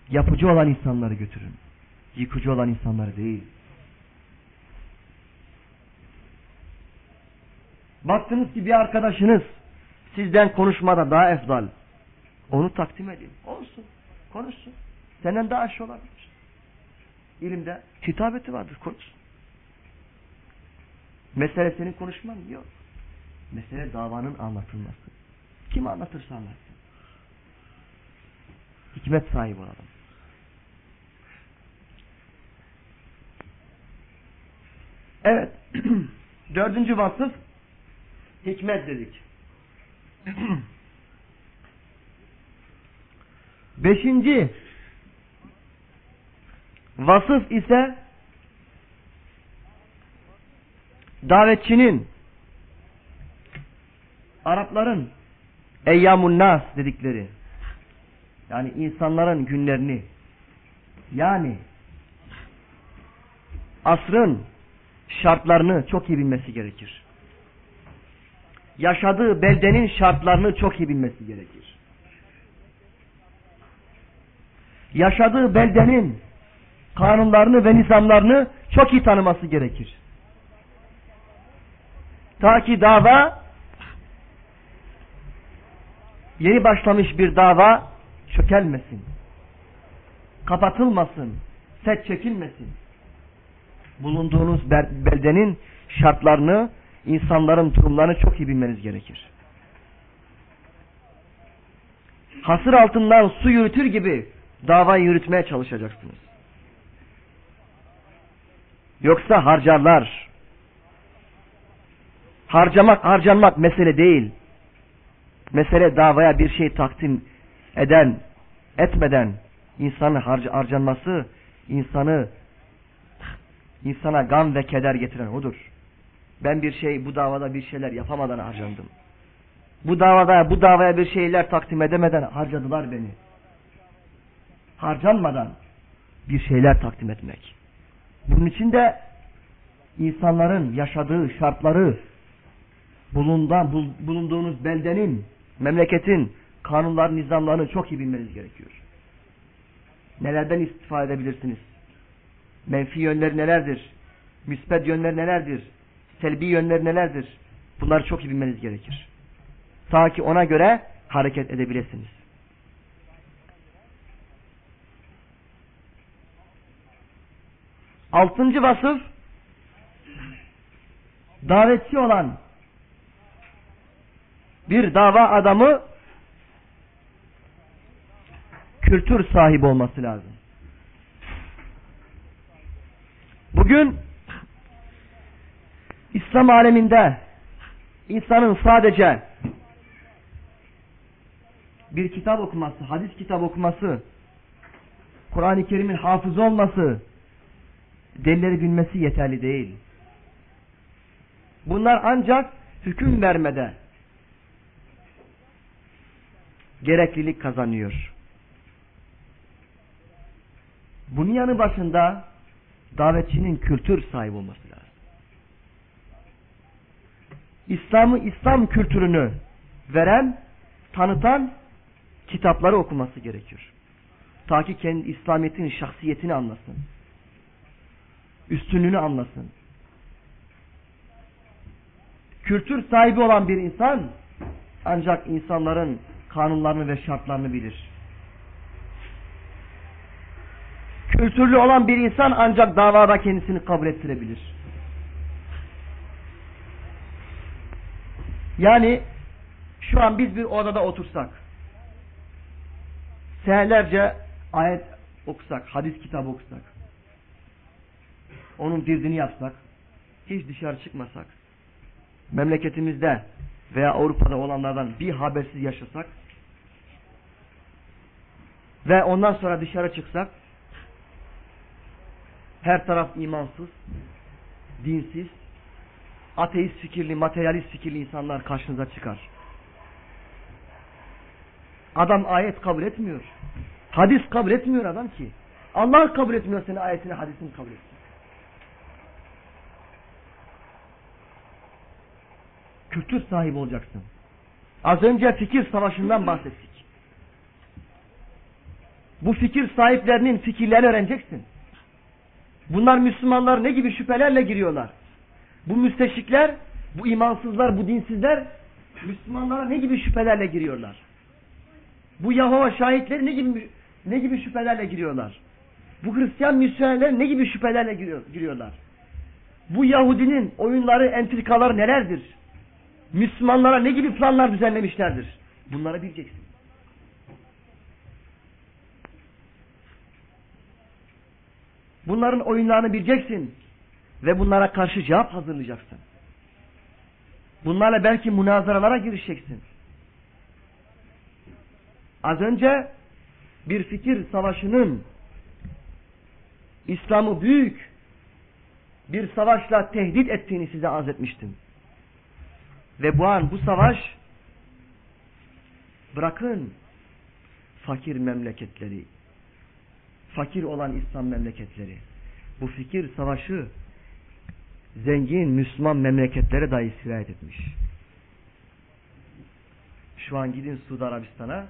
Speaker 1: Yapıcı olan insanları götürün. Yıkıcı olan insanları değil. Baktınız ki bir arkadaşınız sizden konuşmada daha efdal, onu takdim edin. Olsun. Konuşsun. Senden daha aşağı olabilir. İlimde hitabeti vardır. Konuşsun. Mesele senin konuşman yok. Mesele davanın anlatılması. Kim anlatırsa anlatsın. Hikmet sahibi olalım. Evet. *clears throat* Dördüncü vasıf hikmet dedik. *clears throat* Beşinci vasıf ise davetçinin Arapların Eyyamun Nas dedikleri yani insanların günlerini yani asrın şartlarını çok iyi bilmesi gerekir. Yaşadığı beldenin şartlarını çok iyi bilmesi gerekir. Yaşadığı beldenin kanunlarını ve nizamlarını çok iyi tanıması gerekir. Ta ki dava yeni başlamış bir dava çökelmesin. Kapatılmasın. Set çekilmesin. Bulunduğunuz beldenin şartlarını, insanların durumlarını çok iyi bilmeniz gerekir. Hasır altından su yürütür gibi davayı yürütmeye çalışacaksınız. Yoksa harcarlar. Harcamak, harcanmak mesele değil. Mesele davaya bir şey takdim eden, etmeden insanın harc harcanması, insanı insana gam ve keder getiren odur. Ben bir şey bu davada bir şeyler yapamadan harcandım. Bu davada bu davaya bir şeyler takdim edemeden harcadılar beni. Harcanmadan bir şeyler takdim etmek. Bunun için de insanların yaşadığı şartları bulundan, bulunduğunuz beldenin, memleketin kanunlar, nizamlarını çok iyi bilmeniz gerekiyor. Nelerden istifade edebilirsiniz? Menfi yönleri nelerdir? Müspet yönleri nelerdir? Selbi yönleri nelerdir? Bunları çok iyi bilmeniz gerekir. Ta ki ona göre hareket edebilirsiniz. Altıncı vasıf davetçi olan bir dava adamı kültür sahibi olması lazım. Bugün İslam aleminde insanın sadece bir kitap okuması, hadis kitap okuması, Kur'an-ı Kerim'in hafız olması, delilleri bilmesi yeterli değil. Bunlar ancak hüküm vermede gereklilik kazanıyor. Bunun yanı başında davetçinin kültür sahibi olması lazım. İslam'ı İslam kültürünü veren, tanıtan kitapları okuması gerekiyor. Ta ki kendi İslamiyet'in şahsiyetini anlasın. Üstünlüğünü anlasın. Kültür sahibi olan bir insan ancak insanların kanunlarını ve şartlarını bilir. Kültürlü olan bir insan ancak davada kendisini kabul ettirebilir. Yani şu an biz bir odada otursak, senelerce ayet okusak, hadis kitabı okusak, onun dizini yapsak, hiç dışarı çıkmasak, memleketimizde veya Avrupa'da olanlardan bir habersiz yaşasak ve ondan sonra dışarı çıksak her taraf imansız, dinsiz, ateist fikirli, materyalist fikirli insanlar karşınıza çıkar. Adam ayet kabul etmiyor. Hadis kabul etmiyor adam ki. Allah kabul etmiyor seni ayetini, hadisini kabul etmiyor. Kültür sahibi olacaksın. Az önce fikir savaşından bahsettik. Bu fikir sahiplerinin fikirlerini öğreneceksin. Bunlar Müslümanlar ne gibi şüphelerle giriyorlar? Bu müsteşikler, bu imansızlar, bu dinsizler Müslümanlara ne gibi şüphelerle giriyorlar? Bu Yahova şahitleri ne gibi ne gibi şüphelerle giriyorlar? Bu Hristiyan misyonerler ne gibi şüphelerle giriyor, giriyorlar? Bu Yahudinin oyunları, entrikaları nelerdir? Müslümanlara ne gibi planlar düzenlemişlerdir? Bunları bileceksin. Bunların oyunlarını bileceksin. Ve bunlara karşı cevap hazırlayacaksın. Bunlarla belki münazaralara girişeceksin. Az önce bir fikir savaşının İslam'ı büyük bir savaşla tehdit ettiğini size arz etmiştim. Ve bu an bu savaş bırakın fakir memleketleri, fakir olan İslam memleketleri. Bu fikir savaşı zengin Müslüman memleketlere dahi sirayet etmiş. Şu an gidin Suudi Arabistan'a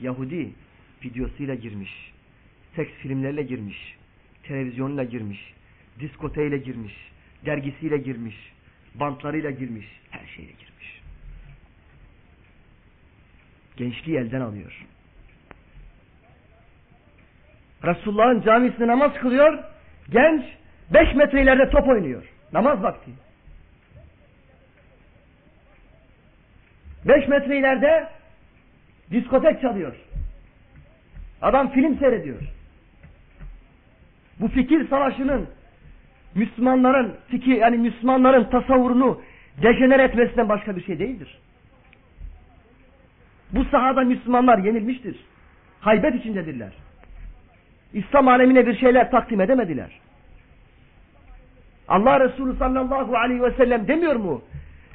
Speaker 1: Yahudi videosuyla girmiş. Seks filmlerle girmiş. Televizyonla girmiş. Diskoteyle girmiş. Dergisiyle girmiş. Bantlarıyla girmiş. Her şeyle girmiş. Gençliği elden alıyor. Resulullah'ın camisinde namaz kılıyor. Genç beş metre ileride top oynuyor. Namaz vakti. Beş metre ileride diskotek çalıyor. Adam film seyrediyor. Bu fikir savaşının Müslümanların fikir yani Müslümanların tasavvurunu dejener etmesinden başka bir şey değildir. Bu sahada Müslümanlar yenilmiştir. Haybet içindedirler. İslam alemine bir şeyler takdim edemediler. Allah Resulü sallallahu aleyhi ve sellem demiyor mu?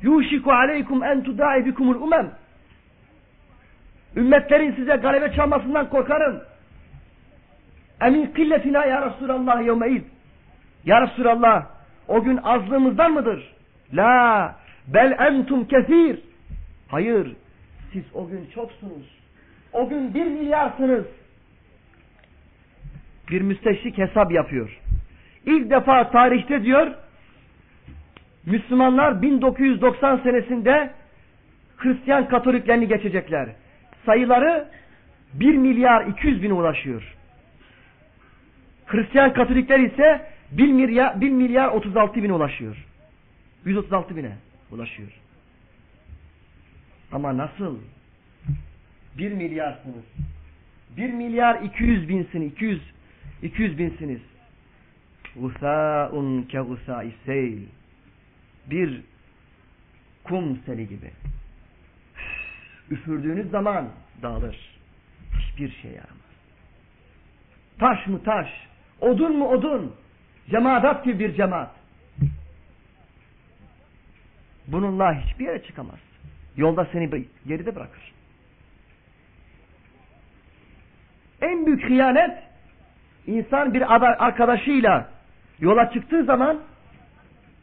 Speaker 1: Yuşiku aleykum en tudai bikumul umem. Ümmetlerin size galebe çalmasından korkarım. Emin killetina ya Resulallah yevmeid. Ya Resulallah o gün azlığımızdan mıdır? La bel entum kesir. Hayır siz o gün çoksunuz. O gün bir milyarsınız. Bir müsteşrik hesap yapıyor. İlk defa tarihte diyor Müslümanlar 1990 senesinde Hristiyan Katoliklerini geçecekler. Sayıları 1 milyar 200 bin ulaşıyor. Hristiyan Katolikler ise 1 milyar, 1 milyar 36 bin ulaşıyor. 136 bine ulaşıyor. Ama nasıl? 1 milyarsınız. 1 milyar 200 binsiniz. 200, 200 binsiniz. Usa'un ke usa'is seyl. Bir kum seli gibi. Üfürdüğünüz zaman dağılır. Hiçbir şey yaramaz. Taş mı taş, odun mu odun, cemaat gibi bir cemaat. Bununla hiçbir yere çıkamaz. Yolda seni geride bırakır. En büyük hıyanet insan bir arkadaşıyla yola çıktığı zaman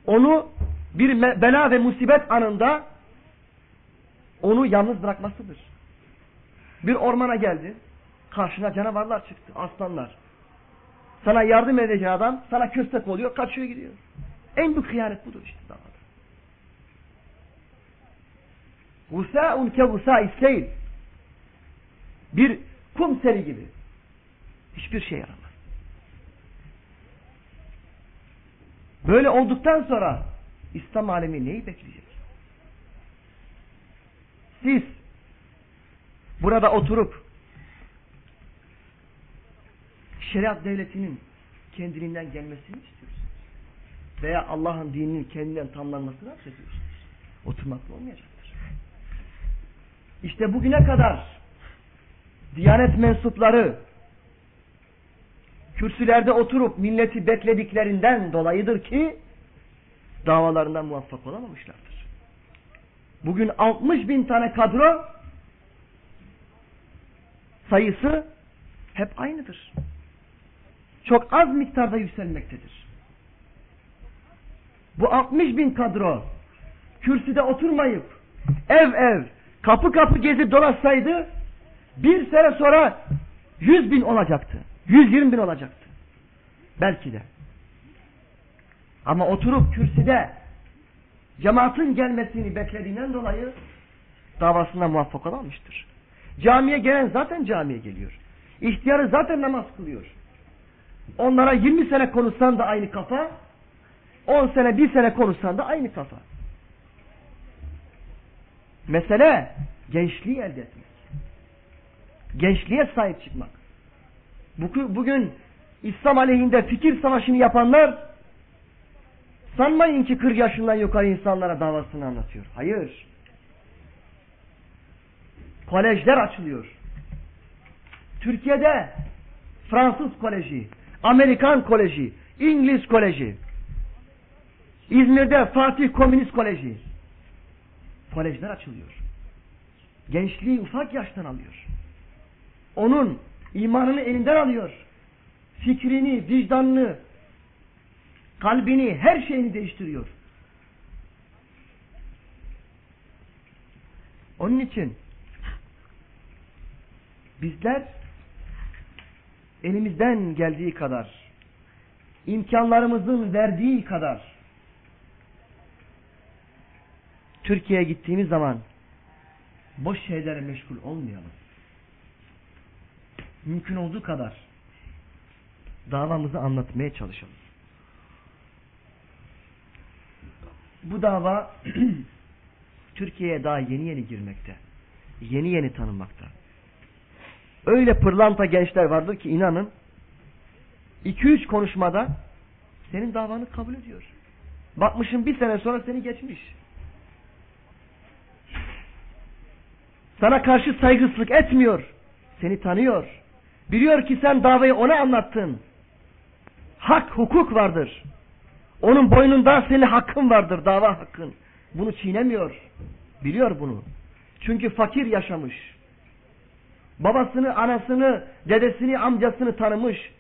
Speaker 1: onu bir bela ve musibet anında onu yalnız bırakmasıdır. Bir ormana geldi. Karşına canavarlar çıktı. Aslanlar. Sana yardım edeceği adam sana köstek oluyor. Kaçıyor gidiyor. En büyük hıyanet budur işte davada. Vusa'un ke vusa'is seyl. Bir kum seri gibi. Hiçbir şey yaramaz. Böyle olduktan sonra İslam alemi neyi bekleyecek? Siz burada oturup şeriat devletinin kendiliğinden gelmesini istiyorsunuz. Veya Allah'ın dininin kendinden tamlanmasını istiyorsunuz. Oturmakla olmayacaktır. İşte bugüne kadar Diyanet mensupları kürsülerde oturup milleti beklediklerinden dolayıdır ki davalarından muvaffak olamamışlardır. Bugün 60 bin tane kadro sayısı hep aynıdır. Çok az miktarda yükselmektedir. Bu 60 bin kadro kürsüde oturmayıp ev ev kapı kapı gezip dolaşsaydı bir sene sonra 100 bin olacaktı. 120 bin olacaktı. Belki de. Ama oturup kürsüde cemaatin gelmesini beklediğinden dolayı davasına muvaffak olamamıştır. Camiye gelen zaten camiye geliyor. İhtiyarı zaten namaz kılıyor. Onlara 20 sene konuşsan da aynı kafa, 10 sene, 1 sene konuşsan da aynı kafa. Mesele gençliği elde etmek. Gençliğe sahip çıkmak. Bugün İslam aleyhinde fikir savaşını yapanlar sanmayın ki 40 yaşından yukarı insanlara davasını anlatıyor. Hayır. Kolejler açılıyor. Türkiye'de Fransız Koleji, Amerikan Koleji, İngiliz Koleji, İzmir'de Fatih Komünist Koleji. Kolejler açılıyor. Gençliği ufak yaştan alıyor. Onun imanını elinden alıyor. Fikrini, vicdanını, kalbini, her şeyini değiştiriyor. Onun için bizler elimizden geldiği kadar, imkanlarımızın verdiği kadar Türkiye'ye gittiğimiz zaman boş şeylere meşgul olmayalım. Mümkün olduğu kadar davamızı anlatmaya çalışalım. Bu dava *clears throat* Türkiye'ye daha yeni yeni girmekte. Yeni yeni tanınmakta. Öyle pırlanta gençler vardır ki inanın 2-3 konuşmada senin davanı kabul ediyor. Bakmışın bir sene sonra seni geçmiş. Sana karşı saygısızlık etmiyor. Seni tanıyor. Biliyor ki sen davayı ona anlattın. Hak, hukuk vardır. Onun boynunda senin hakkın vardır, dava hakkın. Bunu çiğnemiyor. Biliyor bunu. Çünkü fakir yaşamış. Babasını, anasını, dedesini, amcasını tanımış.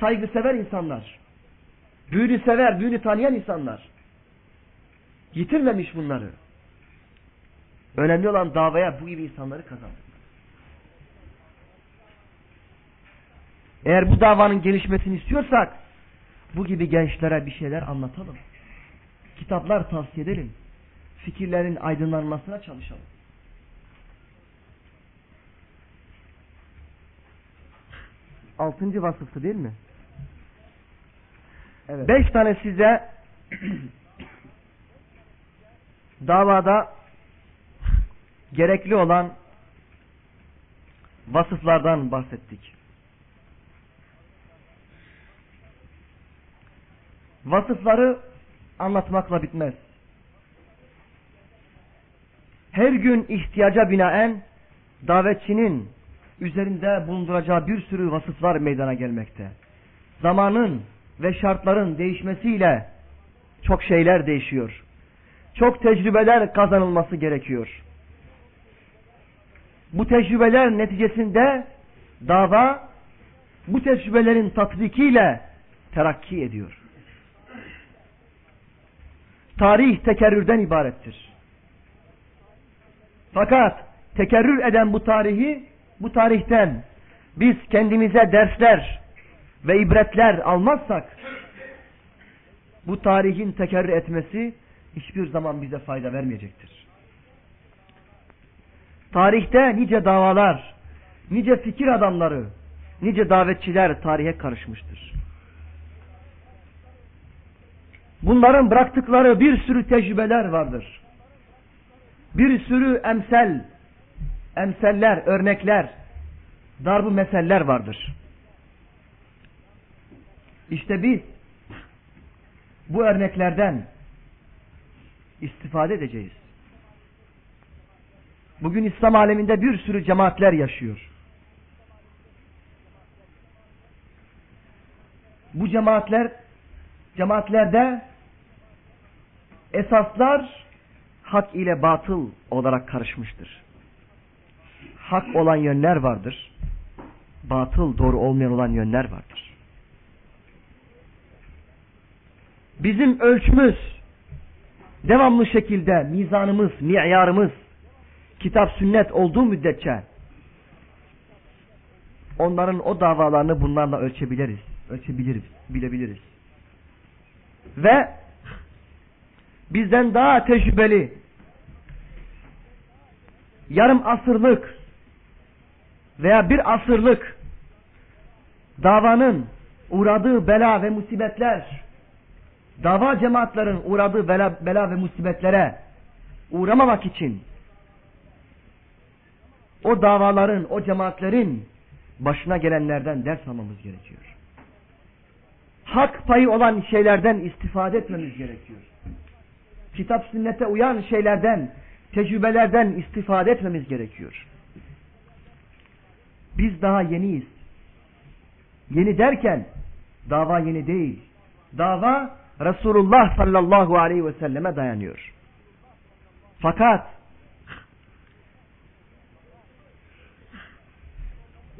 Speaker 1: Saygısever insanlar. Büyünü sever, büyünü tanıyan insanlar. Yitirmemiş bunları. Önemli olan davaya bu gibi insanları kazanmak. Eğer bu davanın gelişmesini istiyorsak bu gibi gençlere bir şeyler anlatalım. Kitaplar tavsiye edelim. Fikirlerin aydınlanmasına çalışalım. Altıncı vasıftı değil mi? Evet. Beş tane size *clears throat* davada gerekli olan vasıflardan bahsettik. Vasıfları anlatmakla bitmez. Her gün ihtiyaca binaen davetçinin üzerinde bulunduracağı bir sürü vasıflar meydana gelmekte. Zamanın ve şartların değişmesiyle çok şeyler değişiyor. Çok tecrübeler kazanılması gerekiyor. Bu tecrübeler neticesinde dava bu tecrübelerin tatbikiyle terakki ediyor. Tarih tekerrürden ibarettir. Fakat tekerrür eden bu tarihi, bu tarihten biz kendimize dersler ve ibretler almazsak bu tarihin tekerrür etmesi hiçbir zaman bize fayda vermeyecektir. Tarihte nice davalar, nice fikir adamları, nice davetçiler tarihe karışmıştır. Bunların bıraktıkları bir sürü tecrübeler vardır. Bir sürü emsel, emseller, örnekler, darbu meseller vardır. İşte biz bu örneklerden istifade edeceğiz. Bugün İslam aleminde bir sürü cemaatler yaşıyor. Bu cemaatler cemaatlerde esaslar hak ile batıl olarak karışmıştır. Hak olan yönler vardır. Batıl doğru olmayan olan yönler vardır. Bizim ölçümüz devamlı şekilde mizanımız, miyarımız kitap sünnet olduğu müddetçe onların o davalarını bunlarla ölçebiliriz. Ölçebiliriz, bilebiliriz. Ve bizden daha tecrübeli yarım asırlık veya bir asırlık davanın uğradığı bela ve musibetler dava cemaatlerin uğradığı bela, bela ve musibetlere uğramamak için o davaların, o cemaatlerin başına gelenlerden ders almamız gerekiyor. Hak payı olan şeylerden istifade etmemiz gerekiyor kitap sünnete uyan şeylerden, tecrübelerden istifade etmemiz gerekiyor. Biz daha yeniyiz. Yeni derken dava yeni değil. Dava Resulullah sallallahu aleyhi ve selleme dayanıyor. Fakat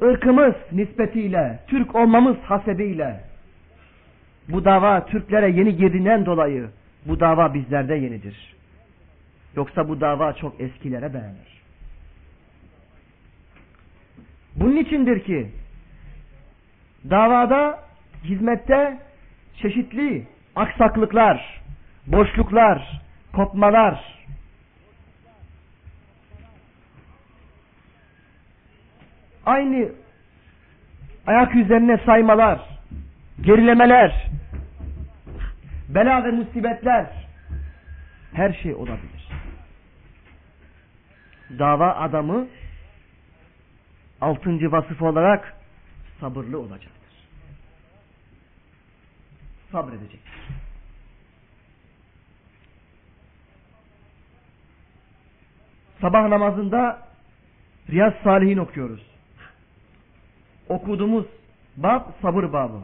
Speaker 1: ırkımız nispetiyle, Türk olmamız hasebiyle bu dava Türklere yeni girdiğinden dolayı bu dava bizlerde yenidir. Yoksa bu dava çok eskilere dayanır. Bunun içindir ki davada, hizmette çeşitli aksaklıklar, boşluklar, kopmalar, aynı ayak üzerine saymalar, gerilemeler, bela ve musibetler her şey olabilir. Dava adamı altıncı vasıf olarak sabırlı olacaktır. Sabredecektir. Sabah namazında Riyaz Salihin okuyoruz. okuduğumuz bab sabır babı.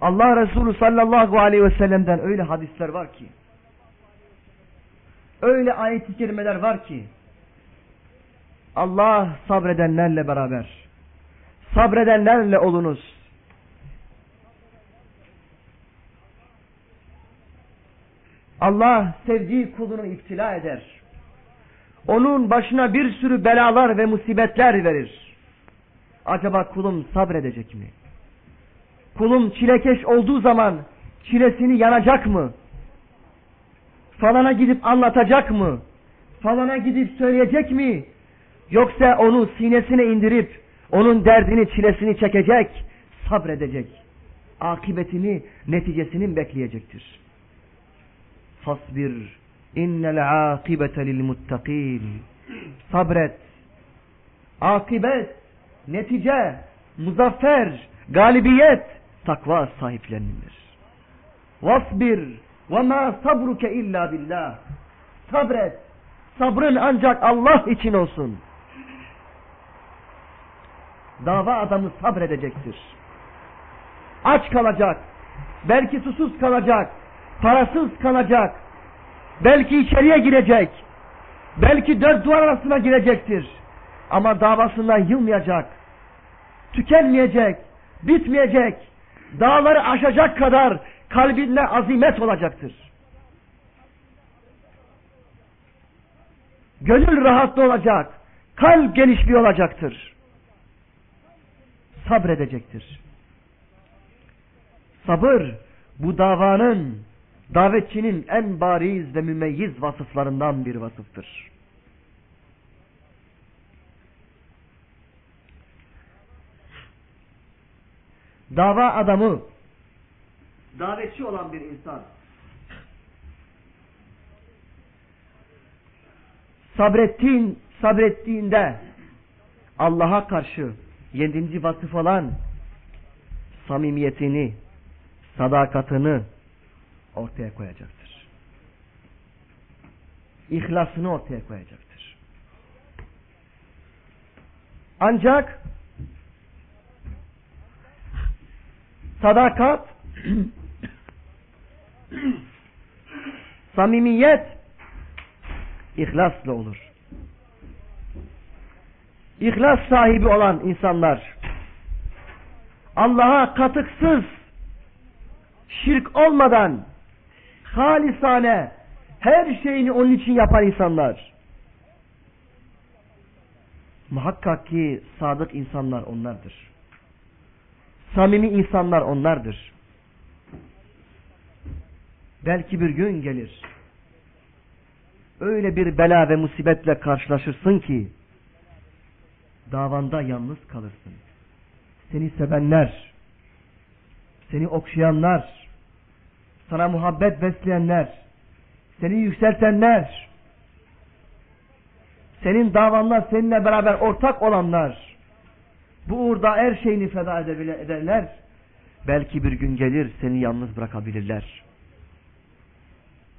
Speaker 1: Allah Resulü sallallahu aleyhi ve sellem'den öyle hadisler var ki öyle ayet-i kerimeler var ki Allah sabredenlerle beraber sabredenlerle olunuz. Allah sevdiği kulunu iftila eder. Onun başına bir sürü belalar ve musibetler verir. Acaba kulum sabredecek mi? Kulum çilekeş olduğu zaman çilesini yanacak mı? Falana gidip anlatacak mı? Falana gidip söyleyecek mi? Yoksa onu sinesine indirip onun derdini çilesini çekecek, sabredecek. Akıbetini, neticesini bekleyecektir. Fasbir innel akibete lil muttakin. Sabret. Akibet, netice, muzaffer, galibiyet takva sahiplerinindir. Vasbir ve ma sabruke illa billah. Sabret. Sabrın ancak Allah için olsun. Dava adamı sabredecektir. Aç kalacak. Belki susuz kalacak. Parasız kalacak. Belki içeriye girecek. Belki dört duvar arasına girecektir. Ama davasından yılmayacak. Tükenmeyecek. Bitmeyecek. Dağları aşacak kadar kalbinde azimet olacaktır. Gönül rahatlı olacak. Kalp genişliği olacaktır. Sabredecektir. Sabır bu davanın davetçinin en bariz ve mümeyyiz vasıflarından bir vasıftır. Dava adamı davetçi olan bir insan sabrettiğin sabrettiğinde Allah'a karşı yedinci vasıf olan samimiyetini, sadakatini ortaya koyacaktır. İhlasını ortaya koyacaktır. Ancak sadakat *clears throat* samimiyet ihlasla olur. İhlas sahibi olan insanlar Allah'a katıksız şirk olmadan halisane her şeyini onun için yapan insanlar muhakkak ki sadık insanlar onlardır. Samimi insanlar onlardır. Belki bir gün gelir. Öyle bir bela ve musibetle karşılaşırsın ki davanda yalnız kalırsın. Seni sevenler, seni okşayanlar, sana muhabbet besleyenler, seni yükseltenler, senin davanla seninle beraber ortak olanlar, bu uğurda her şeyini feda ederler, belki bir gün gelir seni yalnız bırakabilirler.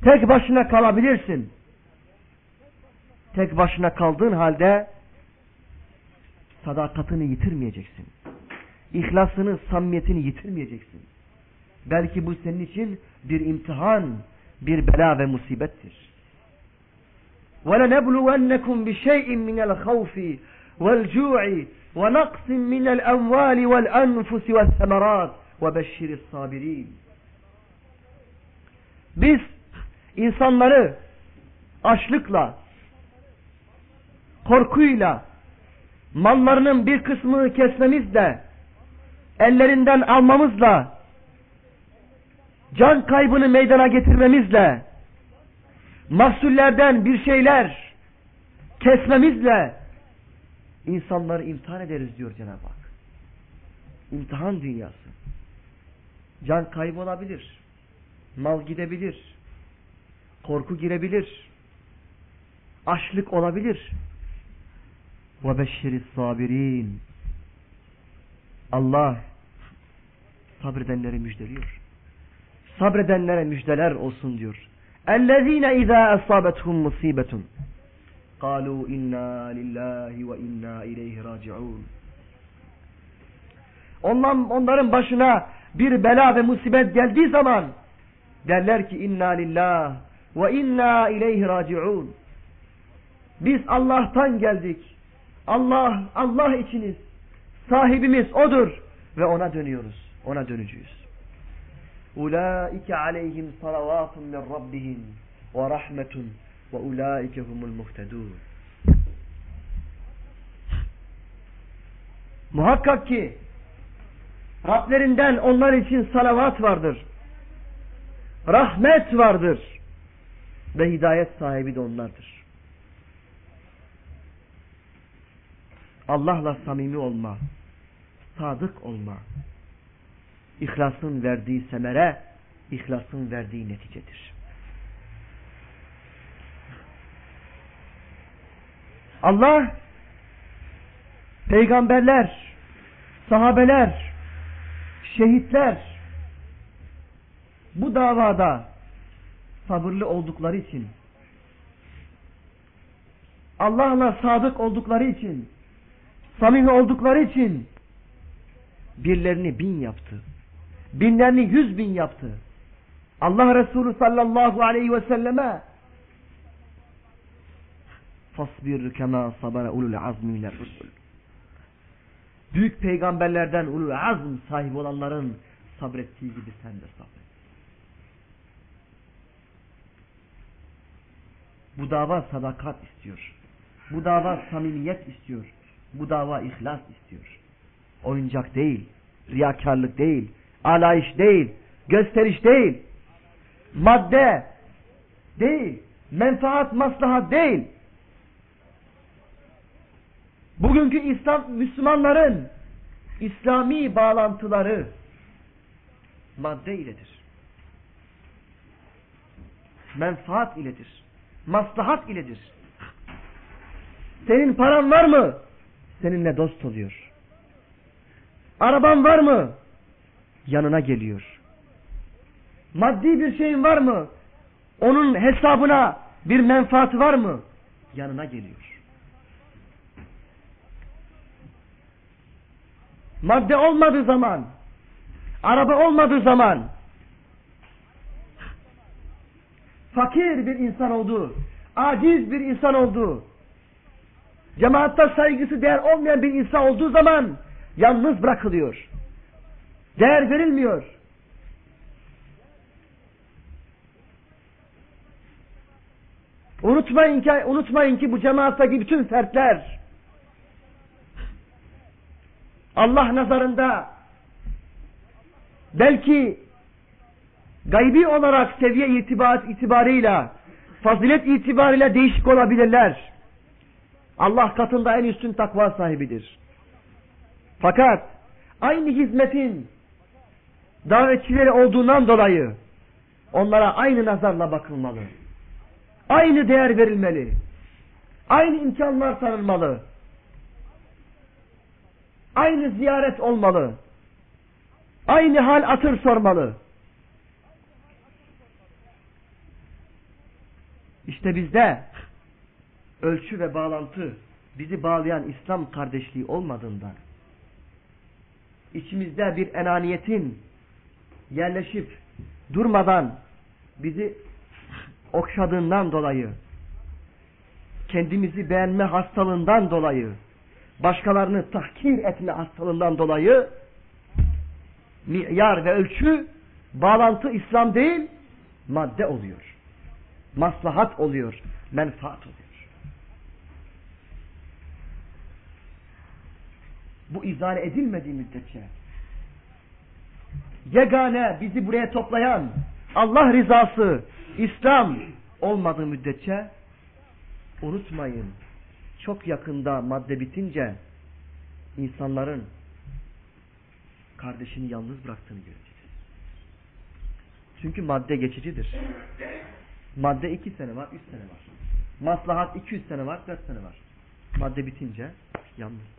Speaker 1: Tek başına kalabilirsin. Tek başına kaldığın halde sadakatini yitirmeyeceksin. İhlasını, samimiyetini yitirmeyeceksin. Belki bu senin için bir imtihan, bir bela ve musibettir. وَلَنَبْلُوَنَّكُمْ بِشَيْءٍ مِنَ الْخَوْفِ وَالْجُوعِ وَنَقْصٍ مِنَ الْأَمْوَالِ وَالْأَنْفُسِ وَالثَّمَرَاتِ وَبَشِّرِ الصَّابِرِينَ Biz insanları açlıkla, korkuyla, mallarının bir kısmını kesmemizle, ellerinden almamızla, can kaybını meydana getirmemizle, mahsullerden bir şeyler kesmemizle insanları imtihan ederiz diyor Cenab-ı Hak. İmtihan dünyası. Can kaybı olabilir. Mal gidebilir. Korku girebilir. Açlık olabilir. Ve beşşiris sabirin. Allah sabredenleri müjdeliyor. Sabredenlere müjdeler olsun diyor. Ellezine izâ esâbethum musibetun. Kalu inna lillahi ve inna ileyhi raciun. Ondan, onların başına bir bela ve musibet geldiği zaman derler ki inna lillah ve inna ileyhi raciun. Biz Allah'tan geldik Allah, Allah içiniz. Sahibimiz O'dur ve O'na dönüyoruz. O'na dönücüyüz. Ulaike aleyhim salavatun min rabbihim ve rahmetun ve ulaike humul muhtedun. Muhakkak ki Rablerinden onlar için salavat vardır. Rahmet vardır. Ve hidayet sahibi de onlardır. Allah'la samimi olma, sadık olma, ihlasın verdiği semere, ihlasın verdiği neticedir. Allah, peygamberler, sahabeler, şehitler, bu davada sabırlı oldukları için, Allah'la sadık oldukları için, samimi oldukları için birlerini bin yaptı. Binlerini yüz bin yaptı. Allah Resulü sallallahu aleyhi ve selleme fasbir kema sabara ulul azmi rusul. Büyük peygamberlerden ulul azm sahibi olanların sabrettiği gibi sen de sabret. Bu dava sadakat istiyor. Bu dava samimiyet istiyor. Bu dava ihlas istiyor. Oyuncak değil, riyakarlık değil, alayış değil, gösteriş değil, madde değil, menfaat maslahat değil. Bugünkü İslam Müslümanların İslami bağlantıları madde iledir. Menfaat iledir. Maslahat iledir. Senin paran var mı? Seninle dost oluyor. Araban var mı? Yanına geliyor. Maddi bir şeyin var mı? Onun hesabına bir menfaati var mı? Yanına geliyor. Madde olmadığı zaman, araba olmadığı zaman, fakir bir insan olduğu, aciz bir insan olduğu, cemaatta saygısı değer olmayan bir insan olduğu zaman yalnız bırakılıyor. Değer verilmiyor. Unutmayın ki, unutmayın ki bu cemaattaki bütün fertler Allah nazarında belki gaybi olarak seviye itibar, itibarıyla fazilet itibarıyla değişik olabilirler. Allah katında en üstün takva sahibidir. Fakat aynı hizmetin davetçileri olduğundan dolayı onlara aynı nazarla bakılmalı. Aynı değer verilmeli. Aynı imkanlar tanınmalı. Aynı ziyaret olmalı. Aynı hal atır sormalı. İşte bizde ölçü ve bağlantı bizi bağlayan İslam kardeşliği olmadığından içimizde bir enaniyetin yerleşip durmadan bizi okşadığından dolayı kendimizi beğenme hastalığından dolayı başkalarını tahkir etme hastalığından dolayı miyar ve ölçü bağlantı İslam değil madde oluyor. Maslahat oluyor. Menfaat oluyor. Bu izale edilmediği müddetçe yegane bizi buraya toplayan Allah rızası İslam olmadığı müddetçe unutmayın çok yakında madde bitince insanların kardeşini yalnız bıraktığını göreceğiz. Çünkü madde geçicidir. Madde iki sene var, üç sene var. Maslahat iki yüz sene var, dört sene var. Madde bitince yalnızsın.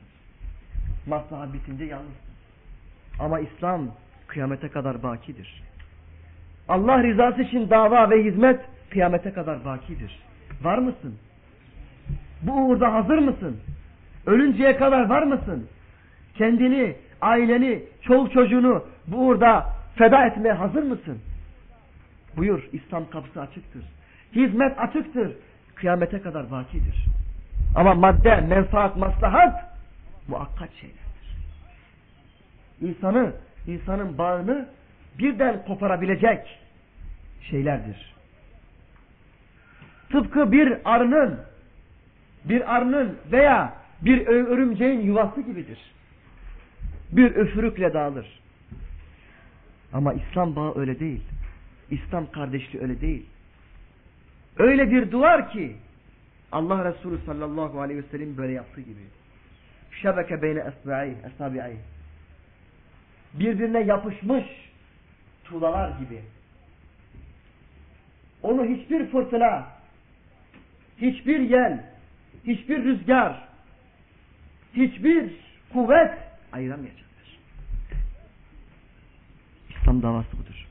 Speaker 1: Maslahat bitince yalnızsın. Ama İslam kıyamete kadar bakidir. Allah rızası için dava ve hizmet kıyamete kadar bakidir. Var mısın? Bu uğurda hazır mısın? Ölünceye kadar var mısın? Kendini aileni, çoluk çocuğunu bu uğurda feda etmeye hazır mısın? Buyur İslam kapısı açıktır. Hizmet açıktır. Kıyamete kadar vakidir. Ama madde, menfaat, maslahat muakkat şeylerdir. İnsanı, insanın bağını birden koparabilecek şeylerdir. Tıpkı bir arının bir arının veya bir örümceğin yuvası gibidir. Bir öfürükle dağılır. Ama İslam bağı öyle değil. İslam kardeşliği öyle değil. Öyle bir duvar ki Allah Resulü sallallahu aleyhi ve sellem böyle yaptığı gibi. Şebeke beyne esba'i, esabi'i. Birbirine yapışmış tuğlalar gibi. Onu hiçbir fırtına, hiçbir yel, hiçbir rüzgar, hiçbir kuvvet ayıramayacaktır. İslam davası budur.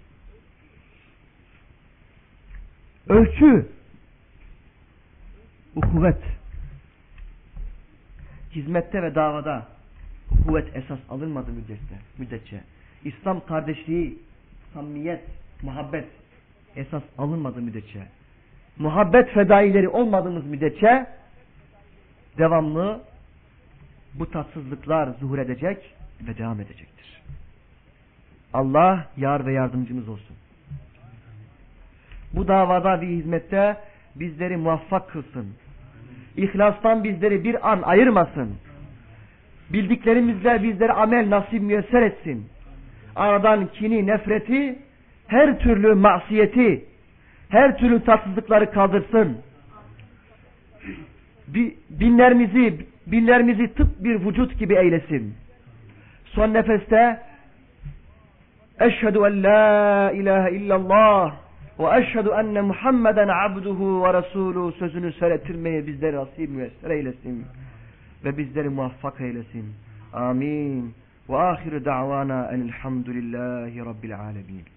Speaker 1: Ölçü, kuvvet, hizmette ve davada kuvvet esas alınmadı müddetçe, müddetçe. İslam kardeşliği, samimiyet, muhabbet esas alınmadı müddetçe. Muhabbet fedaileri olmadığımız müddetçe devamlı bu tatsızlıklar zuhur edecek ve devam edecektir. Allah yar ve yardımcımız olsun. Bu davada bir hizmette bizleri muvaffak kılsın. İhlastan bizleri bir an ayırmasın. Bildiklerimizle bizleri amel nasip müyesser etsin. Aradan kini, nefreti, her türlü masiyeti, her türlü tatsızlıkları kaldırsın. Binlerimizi, binlerimizi tıp bir vücut gibi eylesin. Son nefeste Eşhedü en la ilahe illallah eşhedü enne Muhammeden abduhu ve resulü sözünü söyletirmeye bizleri nasip müyesser eylesin. Ve bizleri muvaffak eylesin. Amin. Ve ahiru da'vana enilhamdülillahi rabbil alemin.